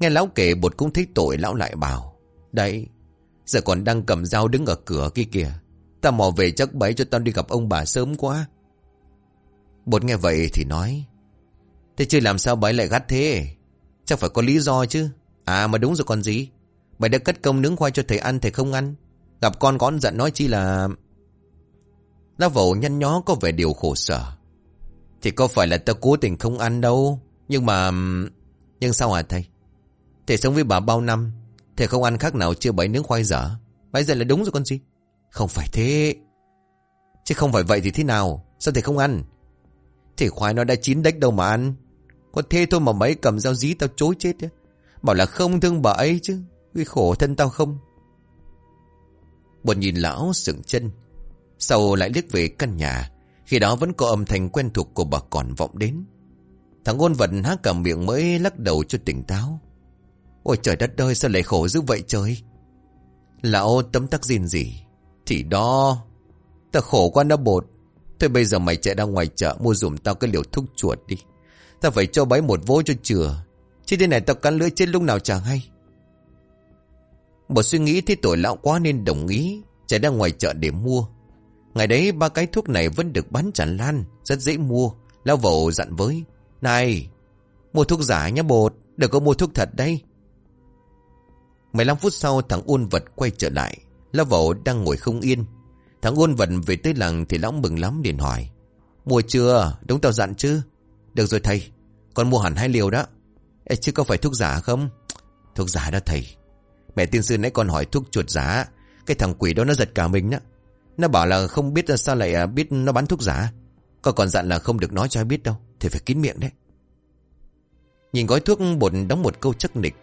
Nghe lão kể bột cũng thích tội lão lại bảo. Đấy, giờ còn đang cầm dao đứng ở cửa kia kìa. Tao mò về chắc bấy cho tao đi gặp ông bà sớm quá. Bột nghe vậy thì nói. Thế chứ làm sao bấy lại gắt thế? Chắc phải có lý do chứ. À mà đúng rồi còn gì. Bấy đã cất công nướng khoai cho thầy ăn thầy không ăn. Gặp con con giận nói chi là... Lão vẩu nhăn nhó có vẻ điều khổ sở. Thì có phải là tao cố tình không ăn đâu. Nhưng mà... Nhưng sao hả thầy? Thầy sống với bà bao năm. Thầy không ăn khác nào chưa bấy nướng khoai dở. Bây giờ là đúng rồi con gì? Không phải thế. Chứ không phải vậy thì thế nào? Sao thầy không ăn? Thầy khoai nó đã chín đếch đâu mà ăn. Có thế thôi mà mấy cầm dao dí tao chối chết á. Bảo là không thương bà ấy chứ. Vì khổ thân tao không. Bọn nhìn lão sững chân. Sau lại liếc về căn nhà. Khi đó vẫn có âm thanh quen thuộc của bà còn vọng đến. Thằng ôn vận há cả miệng mới lắc đầu cho tỉnh táo. Ôi trời đất ơi, sao lại khổ dữ vậy trời. Lão tấm tắc gìn gì. Thì đó. Ta khổ quá nó bột. Thôi bây giờ mày chạy ra ngoài chợ mua dùm tao cái liều thuốc chuột đi. Ta phải cho bấy một vố cho chừa. Chứ thế này tao cắn lưỡi chết lúc nào chẳng hay. Một suy nghĩ thế tội lão quá nên đồng ý. Chạy ra ngoài chợ để mua. Ngày đấy ba cái thuốc này vẫn được bán tràn lan, rất dễ mua. Lão vẩu dặn với. Này, mua thuốc giả nhá bột, đừng có mua thuốc thật đây. 15 phút sau thằng ôn vật quay trở lại. Lão vẩu đang ngồi không yên. Thằng ôn vật về tới làng thì lão mừng lắm liền hỏi. Mua chưa? Đúng tao dặn chứ? Được rồi thầy, con mua hẳn hai liều đó. Ê, chứ có phải thuốc giả không? Thuốc giả đó thầy. Mẹ tiên sư nãy con hỏi thuốc chuột giả. Cái thằng quỷ đó nó giật cả mình đó. Nó bảo là không biết sao lại à, biết nó bán thuốc giả. còn còn dặn là không được nói cho ai biết đâu. Thì phải kín miệng đấy. Nhìn gói thuốc bột đóng một câu chắc nịch.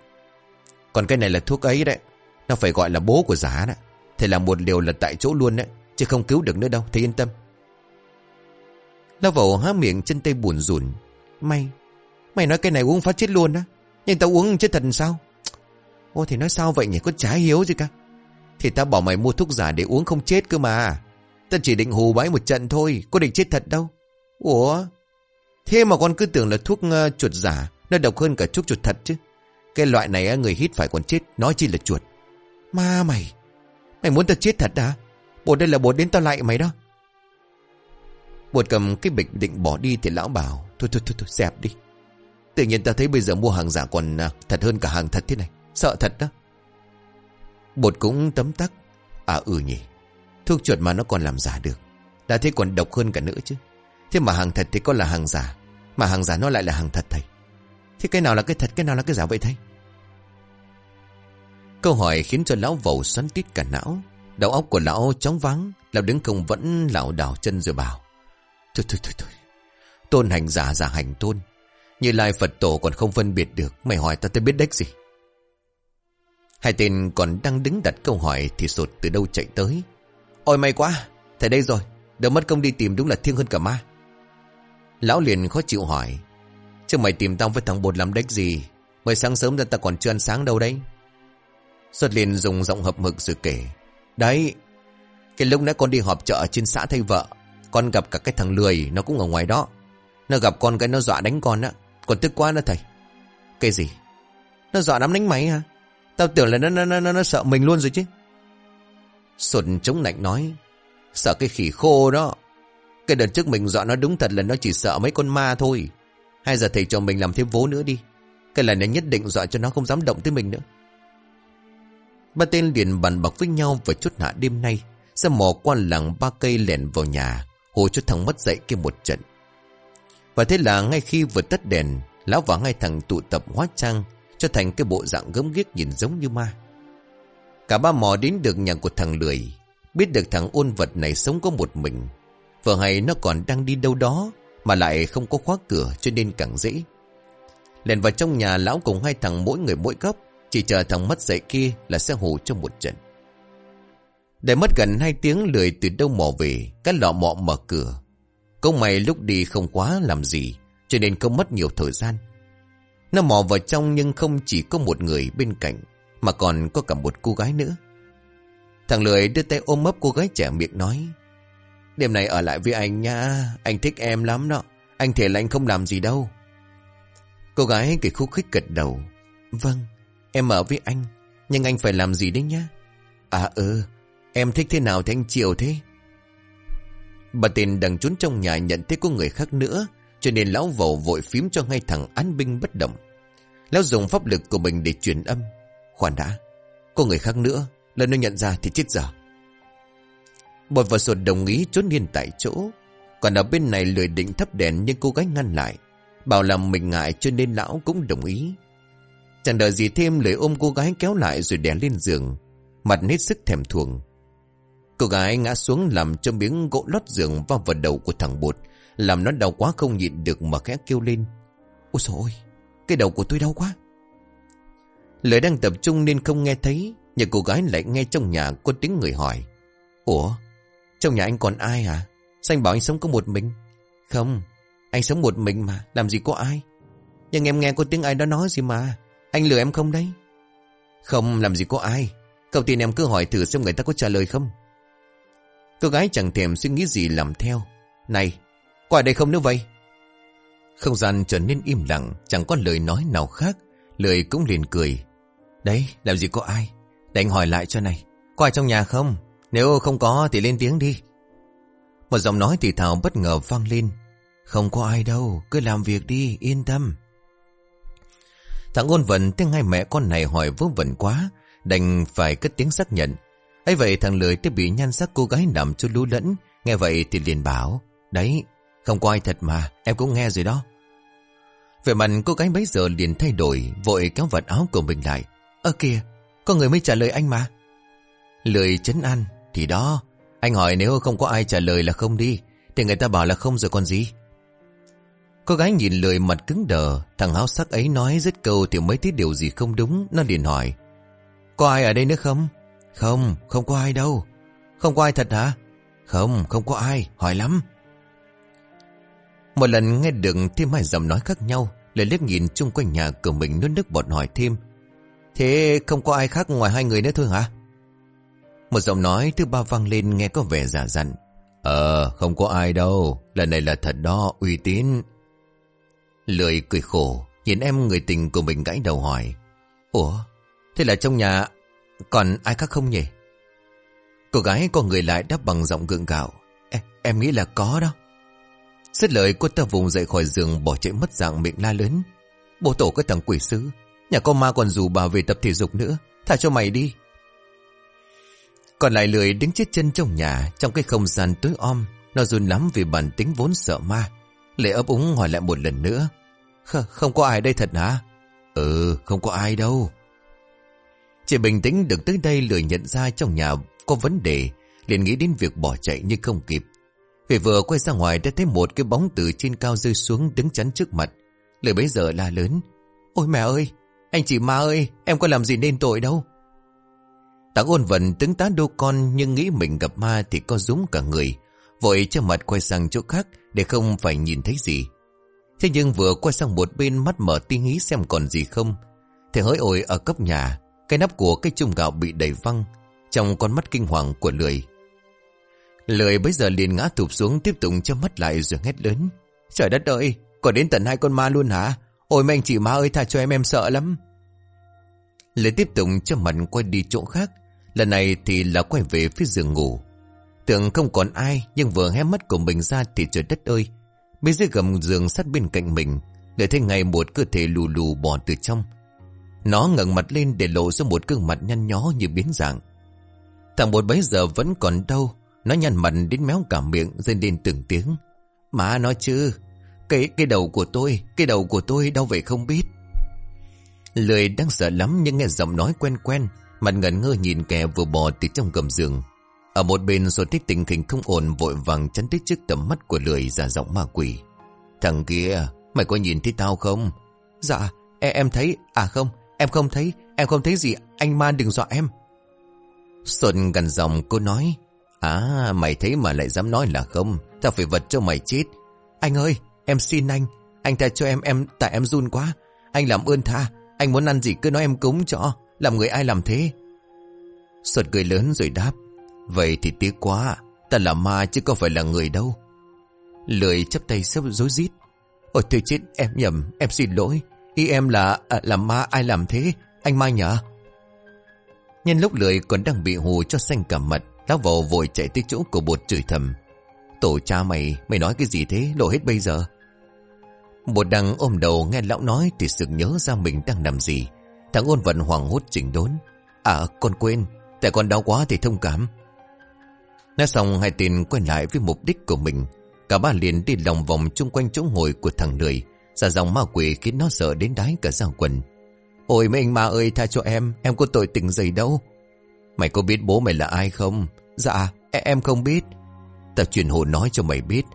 Còn cái này là thuốc ấy đấy. Nó phải gọi là bố của giả đó. Thì là một liều là tại chỗ luôn đấy. Chứ không cứu được nữa đâu. thì yên tâm. Lao vào há miệng chân tay buồn rùn. may, mày nói cái này uống phát chết luôn á. Nhưng tao uống chết thật sao? Ô thì nói sao vậy nhỉ? Có trái hiếu gì cả. Thì tao bảo mày mua thuốc giả để uống không chết cơ mà. Tao chỉ định hù bái một trận thôi. Có định chết thật đâu. Ủa? Thế mà con cứ tưởng là thuốc uh, chuột giả. Nó độc hơn cả thuốc chuột thật chứ. Cái loại này người hít phải còn chết. Nói chi là chuột. Ma mày. Mày muốn tao chết thật à? Bột đây là bột đến tao lại mày đó. Bột cầm cái bịch định bỏ đi thì lão bảo. Thôi thôi thôi, thôi dẹp đi. Tự nhiên tao thấy bây giờ mua hàng giả còn uh, thật hơn cả hàng thật thế này. Sợ thật đó. Bột cũng tấm tắc. À ừ nhỉ. Thuốc chuột mà nó còn làm giả được. Đã thế còn độc hơn cả nữa chứ. Thế mà hàng thật thì có là hàng giả. Mà hàng giả nó lại là hàng thật thầy. Thế cái nào là cái thật, cái nào là cái giả vậy thầy? Câu hỏi khiến cho lão vầu xoắn tít cả não. Đầu óc của lão chóng vắng. Lão đứng không vẫn, lão đảo chân rồi bảo. Thôi thôi thôi thôi. Tôn hành giả giả hành tôn. Như lai Phật tổ còn không phân biệt được. Mày hỏi tao tới biết đếch gì. Hai tên còn đang đứng đặt câu hỏi thì sột từ đâu chạy tới. Ôi may quá, thầy đây rồi, đỡ mất công đi tìm đúng là thiêng hơn cả ma. Lão liền khó chịu hỏi. Chứ mày tìm tao với thằng bột làm đếch gì? Mới sáng sớm ra ta còn chưa ăn sáng đâu đấy. Xuất liền dùng giọng hợp mực rồi kể. Đấy, cái lúc nãy con đi họp chợ trên xã thay vợ. Con gặp cả cái thằng lười, nó cũng ở ngoài đó. Nó gặp con cái nó dọa đánh con á. Còn tức quá nó thầy. Cái gì? Nó dọa nắm đánh máy hả? Tao tưởng là nó, nó, nó, nó sợ mình luôn rồi chứ. Sột chống lạnh nói. Sợ cái khỉ khô đó. Cái đợt trước mình dọa nó đúng thật là nó chỉ sợ mấy con ma thôi Hay giờ thầy cho mình làm thêm vố nữa đi Cái lần này nhất định dọa cho nó không dám động tới mình nữa Ba tên liền bàn bạc với nhau về chút hạ đêm nay Sẽ mò qua làng ba cây lẻn vào nhà Hồ cho thằng mất dậy kia một trận Và thế là ngay khi vừa tắt đèn Lão và ngay thằng tụ tập hóa trang cho thành cái bộ dạng gớm ghiếc nhìn giống như ma. Cả ba mò đến được nhà của thằng Lười, Biết được thằng ôn vật này sống có một mình. Vừa hay nó còn đang đi đâu đó, Mà lại không có khóa cửa cho nên càng dễ. Lèn vào trong nhà lão cùng hai thằng mỗi người mỗi góc, Chỉ chờ thằng mất dậy kia là sẽ hù cho một trận. Để mất gần hai tiếng, lười từ đâu mò về, Cái lọ mọ mở cửa. Câu mày lúc đi không quá làm gì, Cho nên không mất nhiều thời gian. Nó mò vào trong nhưng không chỉ có một người bên cạnh, Mà còn có cả một cô gái nữa. Thằng lười đưa tay ôm ấp cô gái trẻ miệng nói, Đêm này ở lại với anh nha, Anh thích em lắm đó, Anh thể là anh không làm gì đâu. Cô gái kể khúc khích gật đầu Vâng em ở với anh, Nhưng anh phải làm gì đấy nhá? À ừ Em thích thế nào thì anh chiều thế. Bà tên đang trốn trong nhà nhận thấy có người khác nữa cho nên lão vầu vội phím cho ngay thằng án binh bất động. Lão dùng pháp lực của mình để truyền âm. Khoan đã, Có người khác nữa, Lần nó nhận ra thì chết giờ. Bột và sột đồng ý trốn yên tại chỗ. Còn ở bên này lười định thắp đèn Nhưng cô gái ngăn lại, Bảo là mình ngại cho nên lão cũng đồng ý. Chẳng đợi gì thêm lời ôm cô gái kéo lại rồi đè lên giường, Mặt hết sức thèm thuồng. Cô gái ngã xuống làm cho miếng gỗ lót giường vào vào đầu của thằng bột. Làm nó đau quá không nhịn được mà khẽ kêu lên Ôi dồi ôi Cái đầu của tôi đau quá Lời đang tập trung nên không nghe thấy Nhưng cô gái lại nghe trong nhà có tiếng người hỏi Ủa trong nhà anh còn ai hả? Sao anh bảo anh sống có một mình? Không, anh sống một mình mà, làm gì có ai? Nhưng em nghe có tiếng ai đó nói gì mà. Anh lừa em không đấy? Không, làm gì có ai. Cậu tin em cứ hỏi thử xem người ta có trả lời không? Cô gái chẳng thèm suy nghĩ gì làm theo. Này, qua đây không nữa vậy? Không gian trở nên im lặng, chẳng có lời nói nào khác. Lời cũng liền cười. Đấy, làm gì có ai? Để anh hỏi lại cho này. Có ai trong nhà không? Nếu không có thì lên tiếng đi. Một giọng nói thì thảo bất ngờ vang lên. Không có ai đâu, cứ làm việc đi, yên tâm. Thằng ôn vận tiếng hai mẹ con này hỏi vớ vẩn quá, đành phải cất tiếng xác nhận. ấy vậy thằng lười tiếp bị nhan sắc cô gái nằm cho lú lẫn, nghe vậy thì liền bảo. Đấy, không có ai thật mà, em cũng nghe rồi đó. Về mặt cô gái bấy giờ liền thay đổi, vội kéo vật áo của mình lại. Ơ kìa, có người mới trả lời anh mà. lời chấn an, thì đó, anh hỏi nếu không có ai trả lời là không đi, thì người ta bảo là không rồi còn gì. Cô gái nhìn lời mặt cứng đờ, thằng háo sắc ấy nói rất câu thì mới thấy điều gì không đúng, nó liền hỏi. Có ai ở đây nữa không? Không, không có ai đâu. Không có ai thật hả? Không, không có ai, hỏi lắm. Một lần nghe được thêm hai giọng nói khác nhau, lại liếc nhìn chung quanh nhà cửa mình nuốt nước bọt hỏi thêm. Thế không có ai khác ngoài hai người nữa thôi hả? Một giọng nói thứ ba vang lên nghe có vẻ giả dặn. Ờ, không có ai đâu. Lần này là thật đó, uy tín. Lười cười khổ, nhìn em người tình của mình gãy đầu hỏi. Ủa, thế là trong nhà còn ai khác không nhỉ? Cô gái có người lại đáp bằng giọng gượng gạo. Em, em nghĩ là có đó. Xét lời cô ta vùng dậy khỏi giường, bỏ chạy mất dạng miệng la lớn. Bố tổ cái thằng quỷ sứ. Nhà con ma còn dù bà về tập thể dục nữa. Thả cho mày đi. Còn lại lười đứng chết chân trong nhà, Trong cái không gian tối om, Nó run lắm vì bản tính vốn sợ ma Lệ ấp úng hỏi lại một lần nữa Kh, Không có ai đây thật hả Ừ không có ai đâu Chỉ bình tĩnh được tới đây lười nhận ra trong nhà có vấn đề, liền nghĩ đến việc bỏ chạy nhưng không kịp vì vừa quay ra ngoài đã thấy một cái bóng từ trên cao rơi xuống đứng chắn trước mặt Lười bấy giờ la lớn Ôi mẹ ơi Anh chị ma ơi Em có làm gì nên tội đâu Tạng ôn vận tính tá đô con nhưng nghĩ mình gặp ma thì có rúm cả người. Vội cho mặt quay sang chỗ khác để không phải nhìn thấy gì. Thế nhưng vừa quay sang một bên mắt mở tinh nghĩ xem còn gì không. Thì hỡi ôi ở cấp nhà, cái nắp của cái chung gạo bị đẩy văng trong con mắt kinh hoàng của lười. Lười bây giờ liền ngã thụp xuống tiếp tục cho mắt lại rồi hét lớn. Trời đất ơi, còn đến tận hai con ma luôn hả? Ôi mấy anh chị ma ơi tha cho em em sợ lắm. lời tiếp tục cho mặt quay đi chỗ khác Lần này thì là quay về phía giường ngủ Tưởng không còn ai Nhưng vừa hé mắt của mình ra thì trời đất ơi Bên dưới gầm giường sát bên cạnh mình Để thấy ngày một cơ thể lù lù bò từ trong Nó ngẩng mặt lên để lộ ra một gương mặt nhăn nhó như biến dạng Thằng bột bấy giờ vẫn còn đau nó nhăn mặt đến méo cả miệng dên lên từng tiếng. Má nói chứ Cái cái đầu của tôi Cái đầu của tôi đau vậy không biết? Lời đang sợ lắm nhưng nghe giọng nói quen quen Mặt ngẩn ngơ nhìn kẻ vừa bò từ trong gầm giường. Ở một bên rồi thích tình hình không ổn Vội vàng chắn tích trước tầm mắt của lười ra giọng ma quỷ. Thằng kia Mày có nhìn thấy tao không? Dạ em, em thấy. À không em không thấy. Em không thấy gì. Anh ma đừng dọa em. Xuân gần dòng cô nói À mày thấy mà lại dám nói là không? Tao phải vật cho mày chết. Anh ơi em xin anh. Anh tha cho em em tại em run quá. Anh làm ơn tha. Anh muốn ăn gì cứ nói em cúng cho. Làm người ai làm thế? Xuân cười lớn rồi đáp. Vậy thì tiếc quá. Ta là ma chứ có phải là người đâu. Lười chấp tay sắp dối rít. Ôi tôi chết em nhầm Em xin lỗi. Ý em là à, là ma ai làm thế? Anh ma nhở Nhân lúc lười còn đang bị hù cho xanh cả mặt Lão vầu vội chạy tới chỗ của bột chửi thầm. Tổ cha mày Mày nói cái gì thế? Lộ hết bây giờ. Bột đang ôm đầu nghe lão nói Thì sực nhớ ra mình đang làm gì. Thằng ôn vận hoảng hốt chỉnh đốn. À con quên. Tại con đau quá thì thông cảm. Nói xong, hai tên quay lại với mục đích của mình. Cả ba liền đi lòng vòng chung quanh chỗ ngồi của thằng lười. Ra dòng ma quỷ khiến nó sợ đến đái cả giang quần. Ôi, mấy anh ma ơi, tha cho em. Em có tội tình gì đâu. Mày có biết bố mày là ai không? Dạ e-, em không biết. Tao truyền hồn nói cho mày biết.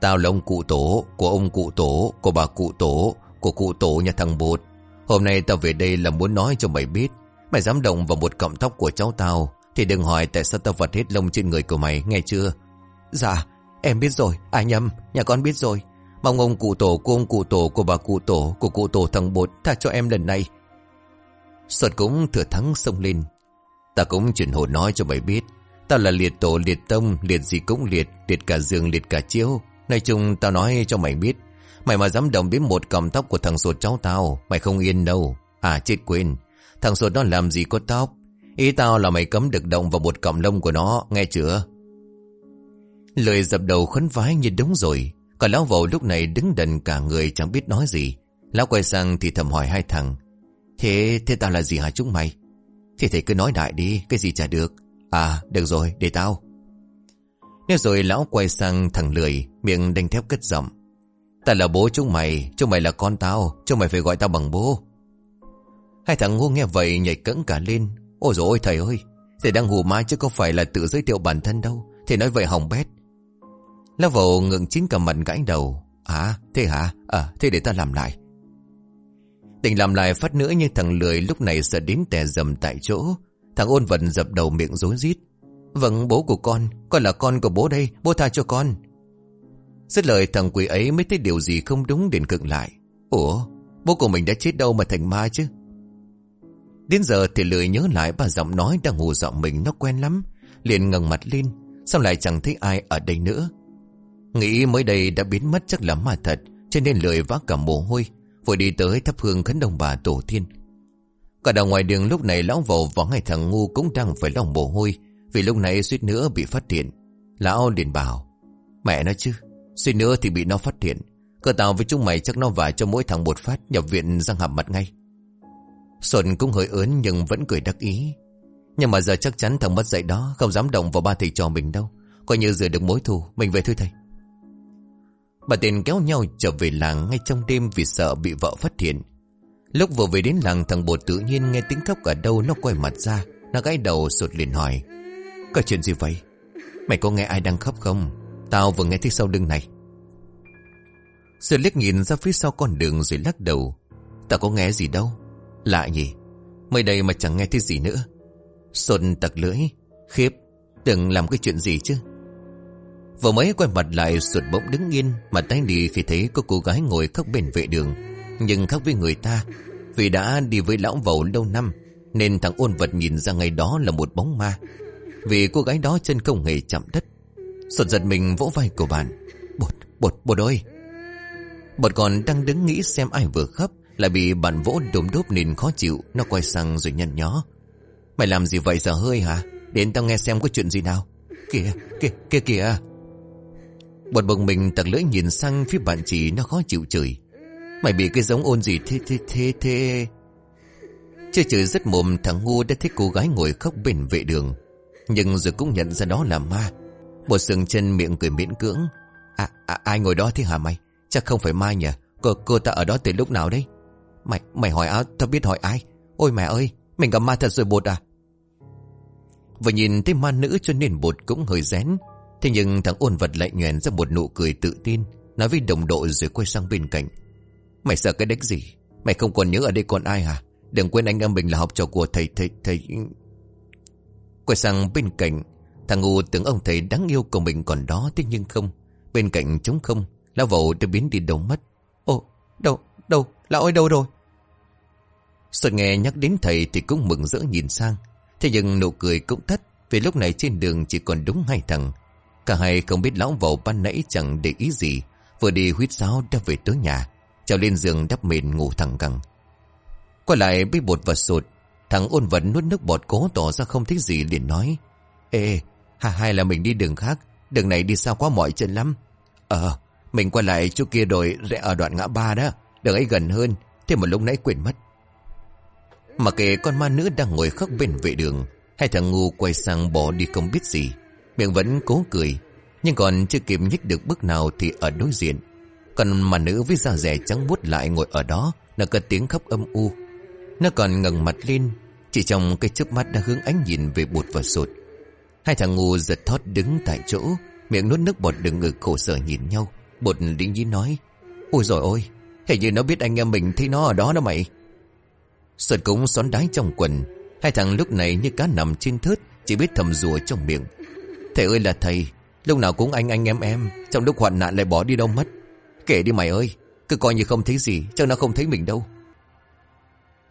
Tao là ông cụ tổ Của ông cụ tổ, Của bà cụ tổ, Của cụ tổ nhà thằng bột. Hôm nay tao về đây là muốn nói cho mày biết. Mày dám động vào một cọng tóc của cháu tao, Thì đừng hỏi tại sao tao vật hết lông trên người của mày, Nghe chưa? Dạ em biết rồi. À nhầm, nhà con biết rồi. Mong ông cụ tổ của ông cụ tổ, của bà cụ tổ, Của cụ tổ thằng bột tha cho em lần này. Xuất cũng thừa thắng xông lên Ta cũng chuyển hồn nói cho mày biết. Tao là liệt tổ liệt tông Liệt gì cũng liệt Liệt cả giường liệt cả chiếu Nói chung tao nói cho mày biết. Mày mà dám động đến một cọng tóc của thằng sột cháu tao Mày không yên đâu. À chết quên. Thằng sột nó làm gì có tóc? Ý tao là mày cấm được động vào một cọng lông của nó Nghe chưa? Lời dập đầu khấn vái như đúng rồi. Còn lão vầu lúc này đứng đần cả người chẳng biết nói gì. Lão quay sang thì thầm hỏi hai thằng. Thế, thế tao là gì hả chúng mày? Thì thầy cứ nói đại đi Cái gì chả được. À được rồi, để tao. Nghe rồi lão quay sang thằng lười, Miệng đanh thép cất giọng. Ta là bố chúng mày Chúng mày là con tao, Chúng mày phải gọi tao bằng bố. Hai thằng ngu nghe vậy nhảy cẫng cả lên. Ôi dồi ôi, thầy ơi, Thầy đang hù mai chứ có phải là tự giới thiệu bản thân đâu, Thầy nói vậy hỏng bét. Lão vầu ngượng chính cả mặt gãi đầu. À thế hả? À thế để ta làm lại. Định làm lại phát nữa nhưng thằng lười lúc này sợ đến tè dầm tại chỗ. Thằng ôn vận dập đầu miệng rối rít. Vâng bố của con Con là con của bố đây, Bố tha cho con. Rất lời, thằng quỷ ấy mới thấy điều gì không đúng đến cực lại. Ủa, Bố của mình đã chết đâu mà thành ma chứ? Đến giờ thì lười nhớ lại bà giọng nói đang hù giọng mình nó quen lắm. Liền ngẩng mặt lên, Sao lại chẳng thấy ai ở đây nữa? Nghĩ mới đây đã biến mất chắc là ma thật, Cho nên lười vác cả mồ hôi, Vội đi tới thắp hương khấn đồng bà tổ tiên. Cả đào ngoài đường lúc này lão vầu và ngay thằng ngu cũng đang phải lòng mồ hôi, Vì lúc này suýt nữa bị phát hiện. Lão liền bảo, Mẹ nói chứ, Suýt nữa thì bị nó phát hiện. Cơ tao với chúng mày chắc nó vả cho mỗi thằng một phát Nhập viện răng hàm mặt ngay. Xuân cũng hơi ớn nhưng vẫn cười đắc ý. Nhưng mà giờ chắc chắn thằng mất dậy đó Không dám động vào ba thầy trò mình đâu. Coi như rửa được mối thù, Mình về thôi thầy. Bà tiền kéo nhau trở về làng ngay trong đêm vì sợ bị vợ phát hiện. Lúc vừa về đến làng, thằng bột tự nhiên nghe tiếng khóc ở đâu nó quay mặt ra. Nó gãi đầu sụt liền hỏi. Có chuyện gì vậy? Mày có nghe ai đang khóc không? Tao vừa nghe thấy sau lưng này. Sự liếc nhìn ra phía sau con đường rồi lắc đầu. Tao có nghe gì đâu. Lạ nhỉ? Mới đây mà chẳng nghe thấy gì nữa. Xuân tặc lưỡi. Khiếp. Đừng làm cái chuyện gì chứ. Vừa mới quay mặt lại sụt bỗng đứng yên, Mà tay đi khi thấy có cô gái ngồi khóc bên vệ đường nhưng khác với người ta. Vì đã đi với lão vầu lâu năm Nên thằng ôn vật nhìn ra ngày đó là một bóng ma. Vì cô gái đó chân không hề chạm đất. Sột giật mình vỗ vai của bạn. Bột, bột, bột ơi! Bột còn đang đứng nghĩ xem ai vừa khóc Lại bị bạn vỗ đốm đốp nên khó chịu Nó quay sang rồi nhăn nhó. Mày làm gì vậy giờ hơi hả? Đến tao nghe xem có chuyện gì nào. Kìa kìa kìa kìa! Bột bồng mình tặc lưỡi nhìn sang phía bạn chị nó khó chịu chửi. Mày bị cái giống ôn gì thế thế thế thế. Chưa chửi rất mồm thằng ngu đã thấy cô gái ngồi khóc bên vệ đường. Nhưng rồi cũng nhận ra đó là ma. Một sừng chân miệng cười miễn cưỡng. À, à ai ngồi đó thế hả mày? Chắc không phải Mai nhỉ? Cô, cô ta ở đó từ lúc nào đấy? Mày mày hỏi áo tao biết hỏi ai? Ôi mẹ ơi mình gặp ma thật rồi bột à? Và nhìn thấy ma nữ cho nên bột cũng hơi rén. Thế nhưng thằng ôn vật lại nhoèn ra một nụ cười tự tin Nói với đồng đội rồi quay sang bên cạnh. Mày sợ cái đếch gì? Mày không còn nhớ ở đây còn ai hả? Đừng quên anh em mình là học trò của thầy thầy thầy. Quay sang bên cạnh, Thằng ngu tưởng ông thầy đáng yêu của mình còn đó, Thế nhưng không. Bên cạnh trống không. Lão vậu đã biến đi đâu mất. Ồ đâu đâu, Lão ơi đâu rồi? Xuân nghe nhắc đến thầy thì cũng mừng rỡ nhìn sang. Thế nhưng nụ cười cũng thất Vì lúc này trên đường chỉ còn đúng hai thằng. Cả hai không biết lão vẩu ban nãy chẳng để ý gì, Vừa đi huyết sáo đã về tới nhà. Trèo lên giường đắp mền ngủ thẳng cẳng. Quay lại bê bột và sụt, Thằng ôn vật nuốt nước bọt cố tỏ ra không thích gì liền nói, Ê hà hay là mình đi đường khác, Đường này đi sao quá mỏi chân lắm. Ờ Mình quay lại chỗ kia rồi rẽ ở đoạn ngã ba đó, Đường ấy gần hơn, Thế một lúc nãy quên mất. Mà kệ con ma nữ đang ngồi khóc bên vệ đường, Hai thằng ngu quay sang bỏ đi không biết gì, Miệng vẫn cố cười, Nhưng còn chưa kịp nhích được bước nào Thì ở đối diện còn mà nữ với da rẻ trắng bút lại ngồi ở đó, Nó cất tiếng khóc âm u. Nó còn ngẩng mặt lên, Chỉ trong cái chớp mắt đã hướng ánh nhìn về bột và sột. Hai thằng ngu giật thót đứng tại chỗ, Miệng nuốt nước bọt đừng ngực khổ sở nhìn nhau. Bột lính nhí nói, Ôi rồi ôi Hình như nó biết anh em mình thấy nó ở đó đó mày. Sột cũng xón đái trong quần. Hai thằng lúc này như cá nằm trên thớt, Chỉ biết thầm rùa trong miệng. Thầy ơi là thầy, Lúc nào cũng anh anh em em, Trong lúc hoạn nạn lại bỏ đi đâu mất. Kể đi mày ơi. Cứ coi như không thấy gì, Chắc nó không thấy mình đâu.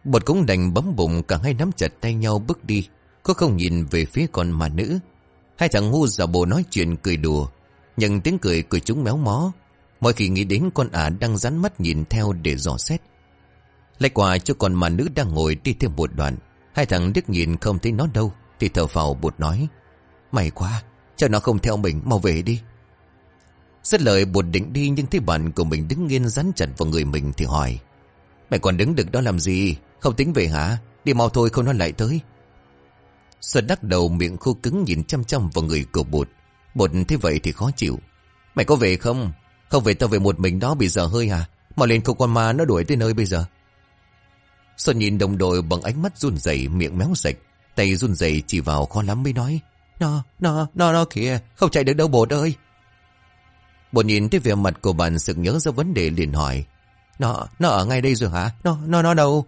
Bột cũng đành bấm bụng, Cả hai nắm chặt tay nhau bước đi. Có không nhìn về phía con mà nữ. Hai thằng ngu giả bộ nói chuyện cười đùa, Nhưng tiếng cười của chúng méo mó. Mọi khi nghĩ đến con ả đang rắn mắt nhìn theo để dò xét. Lại quả cho con mà nữ đang ngồi đi thêm một đoạn, Hai thằng đứt nhìn không thấy nó đâu, Thì thở phào bột nói, May quá cho nó không theo mình, mau về đi. Rất lời bột định đi Nhưng thấy bạn của mình đứng nghiêng rắn chặt vào người mình Thì hỏi Mày còn đứng được đó làm gì? Không tính về hả? Đi mau thôi không nó lại tới. Xuân đắc đầu miệng khô cứng nhìn chăm chăm vào người của bột Bột thế vậy thì khó chịu. Mày có về không? Không về tao về một mình đó bị giờ hơi à? hả Mà lên không con ma nó đuổi tới nơi bây giờ. Xuân nhìn đồng đội bằng ánh mắt run rẩy miệng méo sạch Tay run rẩy chỉ vào khó lắm mới nói nó, nó, nó, nó kìa, không chạy được đâu bột ơi. Bột nhìn thấy vẻ mặt của bạn sực nhớ ra vấn đề liền hỏi. Nó, nó ở ngay đây rồi hả? Nó, nó, nó đâu?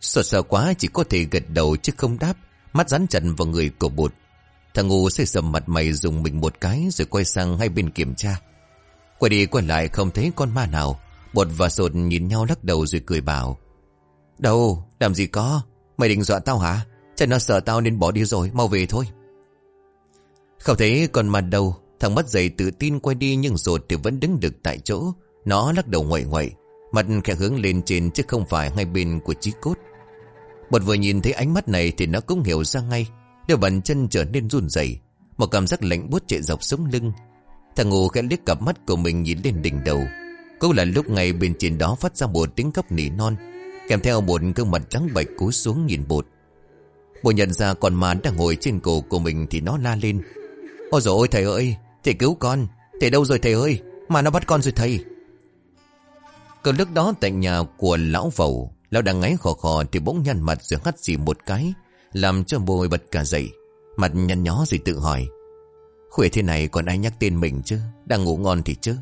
Sợ sợ quá chỉ có thể gật đầu chứ không đáp, mắt rắn chặt vào người của bột. Thằng ngu sẽ sầm mặt mày dùng mình một cái rồi quay sang hai bên kiểm tra. Quay đi quay lại không thấy con ma nào. Bột và sột nhìn nhau lắc đầu rồi cười bảo. Đâu, làm gì có? Mày định dọa tao hả? Chắc nó sợ tao nên bỏ đi rồi Mau về thôi Không thấy còn mặt đâu Thằng mắt dày tự tin quay đi nhưng rột thì vẫn đứng được tại chỗ. Nó lắc đầu ngoại ngoại Mặt khẽ hướng lên trên chứ không phải hai bên của chí cốt. Bột vừa nhìn thấy ánh mắt này thì nó cũng hiểu ra ngay. Đôi bàn chân trở nên run rẩy Một cảm giác lạnh buốt chạy dọc sống lưng. Thằng ngủ khẽ liếc cặp mắt của mình nhìn lên đỉnh đầu. Cũng là lúc ngay bên trên đó phát ra một tiếng khóc nỉ non Kèm theo một gương mặt trắng bệch cúi xuống nhìn bột. Bột nhận ra con ma đang ngồi trên cổ của mình thì nó la lên. Ôi dồi ôi thầy ơi, thầy cứu con. Thầy đâu rồi thầy ơi, mà nó bắt con rồi thầy. Cơn lúc đó tại nhà của lão vầu, lão đang ngáy khò khò thì bỗng nhăn mặt rồi hắt xì một cái, làm cho bồi bật cả dậy. Mặt nhăn nhó rồi tự hỏi. Khuya thế này còn ai nhắc tên mình chứ, đang ngủ ngon thì chứ.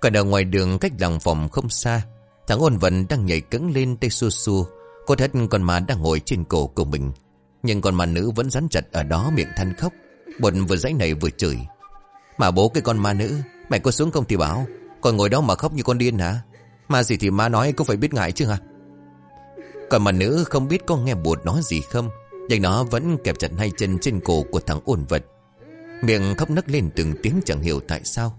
Còn ở ngoài đường cách làng phòng không xa, thằng ôn vận đang nhảy cứng lên tay xua xua Cô thất con ma đang ngồi trên cổ của mình Nhưng con ma nữ vẫn rắn chặt ở đó miệng than khóc Bột vừa dãy này vừa chửi. Mà bố cái con ma nữ Mày có xuống không thì bảo Còn ngồi đó mà khóc như con điên hả? Mà gì thì má nói cũng phải biết ngại chứ hả? Còn ma nữ không biết có nghe bột nói gì không, Nhưng nó vẫn kẹp chặt hai chân trên cổ của thằng ổn vật. Miệng khóc nấc lên từng tiếng chẳng hiểu tại sao.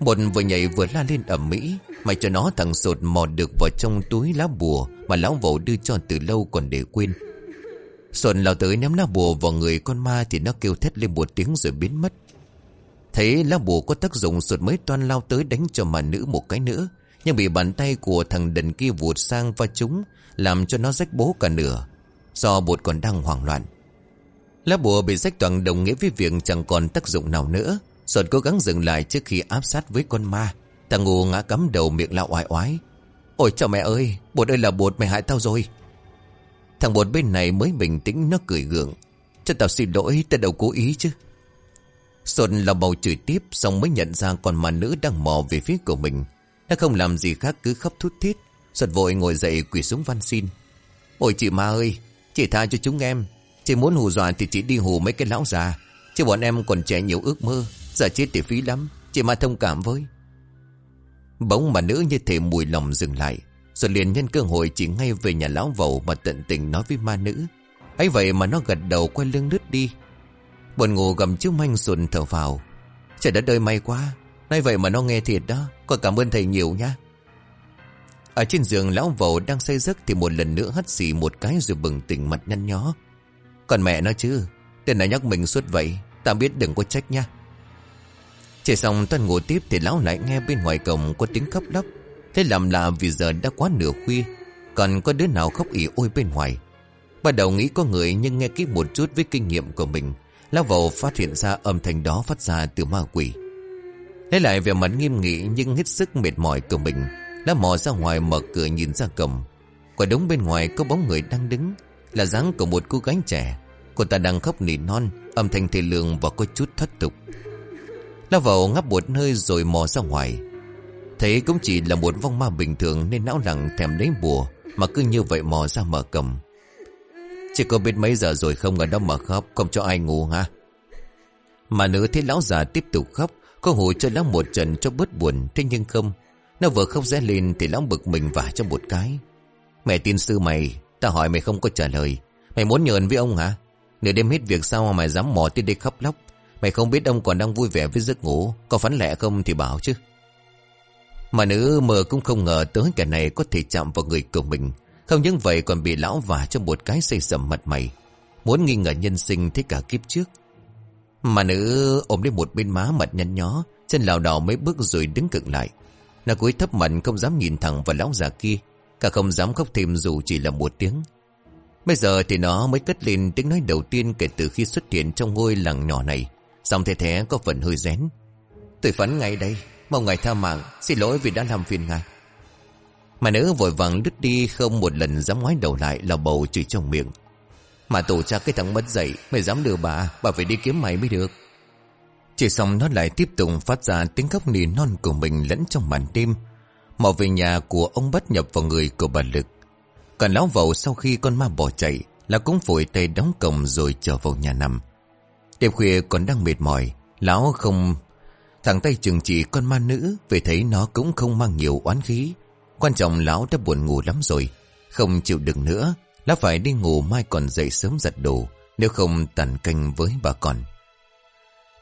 Bột vừa nhảy vừa la lên ẩm mỹ Mày cho nó thằng sột mò được vào trong túi lá bùa Mà lão vẩu đưa cho từ lâu còn để quên. Sồn lao tới ném lá bùa vào người con ma Thì nó kêu thét lên một tiếng rồi biến mất. Thấy lá bùa có tác dụng sột mới toan lao tới đánh cho mà nữ một cái nữa, Nhưng bị bàn tay của thằng đần kia vụt sang và chúng Làm cho nó rách bố cả nửa, Do bột còn đang hoảng loạn. Lá bùa bị rách toàn đồng nghĩa với việc chẳng còn tác dụng nào nữa. Sột cố gắng dừng lại trước khi áp sát với con ma. Thằng ngu ngã cắm đầu miệng la oai oái. Ôi chào mẹ ơi, Bột ơi là bột mày hại tao rồi. Thằng bột bên này mới bình tĩnh nó cười gượng. Cho tao xin lỗi, tao đâu cố ý chứ. Sột là bầu chửi tiếp, Xong mới nhận ra con ma nữ đang mò về phía của mình. Nó không làm gì khác cứ khóc thút thít. Sột vội ngồi dậy quỳ xuống van xin. Ôi chị ma ơi, Chị tha cho chúng em. Chị muốn hù dọa thì chị đi hù mấy cái lão già. Chứ bọn em còn trẻ nhiều ước mơ Giờ chết thì phí lắm. Chị ma thông cảm với. Bỗng mà nữ như thể mùi lòng dừng lại. Rồi liền nhân cơ hội chỉ ngay về nhà lão vầu Mà tận tình nói với ma nữ. Ấy vậy mà nó gật đầu quay lưng lướt đi. Buồn ngủ gầm chiếc manh sùn thở vào. Trời đất ơi, may quá. Nay vậy mà nó nghe thiệt đó. Còn cảm ơn thầy nhiều nha. Ở trên giường lão vầu đang say giấc Thì một lần nữa hắt xì một cái rồi bừng tỉnh mặt nhăn nhó. Còn mẹ nó chứ? Tên này nhắc mình suốt vậy. Ta biết đừng có trách nha. Chỉ xong toàn ngủ tiếp Thì lão lại nghe bên ngoài cổng có tiếng khóc lóc. Thế làm lạ vì giờ đã quá nửa khuya, Còn có đứa nào khóc ỉ ôi bên ngoài. Bắt đầu nghĩ có người nhưng nghe kỹ một chút với kinh nghiệm của mình Lao vào phát hiện ra âm thanh đó phát ra từ ma quỷ. Lấy lại vẻ mặt nghiêm nghị nhưng hết sức mệt mỏi của mình Đã mò ra ngoài mở cửa nhìn ra cổng. Quả đống bên ngoài có bóng người đang đứng, Là dáng của một cô gái trẻ. Cô ta đang khóc nỉ non, Âm thanh thê lương và có chút thất tục. Lao vào ngắp một nơi rồi mò ra ngoài. Thấy cũng chỉ là một vong ma bình thường Nên não lặng thèm lấy bùa, Mà cứ như vậy mò ra mở cầm. Chị có biết mấy giờ rồi không ở đó mà khóc, Không cho ai ngủ hả? Mà nữ thấy lão già tiếp tục khóc, Có hồi cho lão một trận cho bớt buồn, Thế nhưng không. Nó vừa khóc rẽ lên thì lão bực mình vả cho một cái. Mẹ tin sư mày Ta hỏi mày không có trả lời. Mày muốn nhờn với ông hả? Nửa đêm hết việc sao mà mày dám mò tới đây khóc lóc? Mày không biết ông còn đang vui vẻ với giấc ngủ, Có phán lẽ không thì bảo chứ. Mà nữ mờ cũng không ngờ tới kẻ này có thể chạm vào người của mình. Không những vậy còn bị lão vả cho một cái xây sầm mặt mày. Muốn nghi ngờ nhân sinh thế cả kiếp trước. Mà nữ ôm đến một bên má mặt nhăn nhó, Chân lào đảo mấy bước rồi đứng cực lại. Nó cúi thấp mặt không dám nhìn thẳng vào lão già kia, Cả không dám khóc thêm dù chỉ là một tiếng. Bây giờ thì nó mới cất lên tiếng nói đầu tiên kể từ khi xuất hiện trong ngôi làng nhỏ này. Xong thế thế có phần hơi rén. Tôi phấn ngay đây. Mong ngài tha mạng Xin lỗi vì đã làm phiền ngài mà nữ vội vàng đứt đi không một lần dám ngoái đầu lại là bầu chửi trong miệng. Mà tổ cha cái thằng mất dậy, mày dám lừa bà, bà phải đi kiếm mày mới được. Chỉ xong nó lại tiếp tục phát ra tiếng khóc nỉ non của mình lẫn trong màn đêm. Mò về nhà của ông bắt nhập vào người của bà Lực. Còn lão vầu sau khi con ma bỏ chạy là cũng phổi tay đóng cổng rồi trở vào nhà nằm. Đêm khuya còn đang mệt mỏi, lão không... Thằng tay chừng chỉ con ma nữ vì thấy nó cũng không mang nhiều oán khí. Quan trọng lão đã buồn ngủ lắm rồi Không chịu đựng nữa. Lão phải đi ngủ mai còn dậy sớm giặt đồ Nếu không tàn canh với bà con.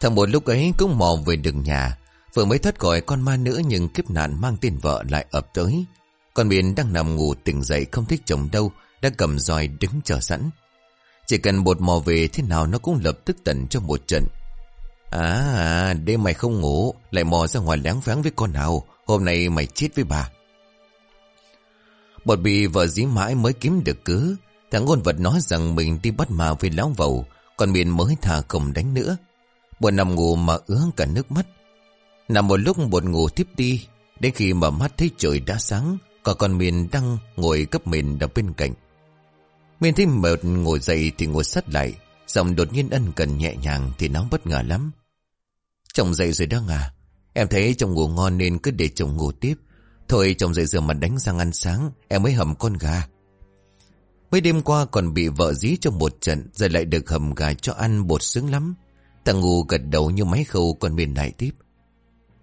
Thằng một lúc ấy cũng mò về đường nhà. Vừa mới thoát khỏi con ma nữ, Nhưng kiếp nạn mang tên vợ lại ập tới. Con biển đang nằm ngủ tỉnh dậy Không thích chồng đâu Đã cầm roi đứng chờ sẵn. Chỉ cần bột mò về thế nào Nó cũng lập tức tận cho một trận. À, đêm mày không ngủ Lại mò ra ngoài láng váng với con nào. Hôm nay mày chết với bà. Bột bị vợ dí mãi mới kiếm được cứ. Thằng ngôn vật nói rằng mình đi bắt mà với lão vầu Còn miền mới thả không đánh nữa. Bột nằm ngủ mà ứa cả nước mắt. Nằm một lúc bột ngủ tiếp đi Đến khi mở mắt thấy trời đã sáng Còn con miền đang ngồi cấp mình đập bên cạnh. Miền thấy mệt ngồi dậy thì ngồi sắt lại Giọng đột nhiên ân cần nhẹ nhàng Thì nó bất ngờ lắm. Chồng dậy rồi đó à Em thấy chồng ngủ ngon nên cứ để chồng ngủ tiếp. Thôi chồng dậy rửa mặt đánh răng ăn sáng, Em mới hầm con gà. Mấy đêm qua còn bị vợ dí cho một trận, Giờ lại được hầm gà cho ăn bột sướng lắm. Thằng ngu gật đầu như máy khâu còn miền lại tiếp.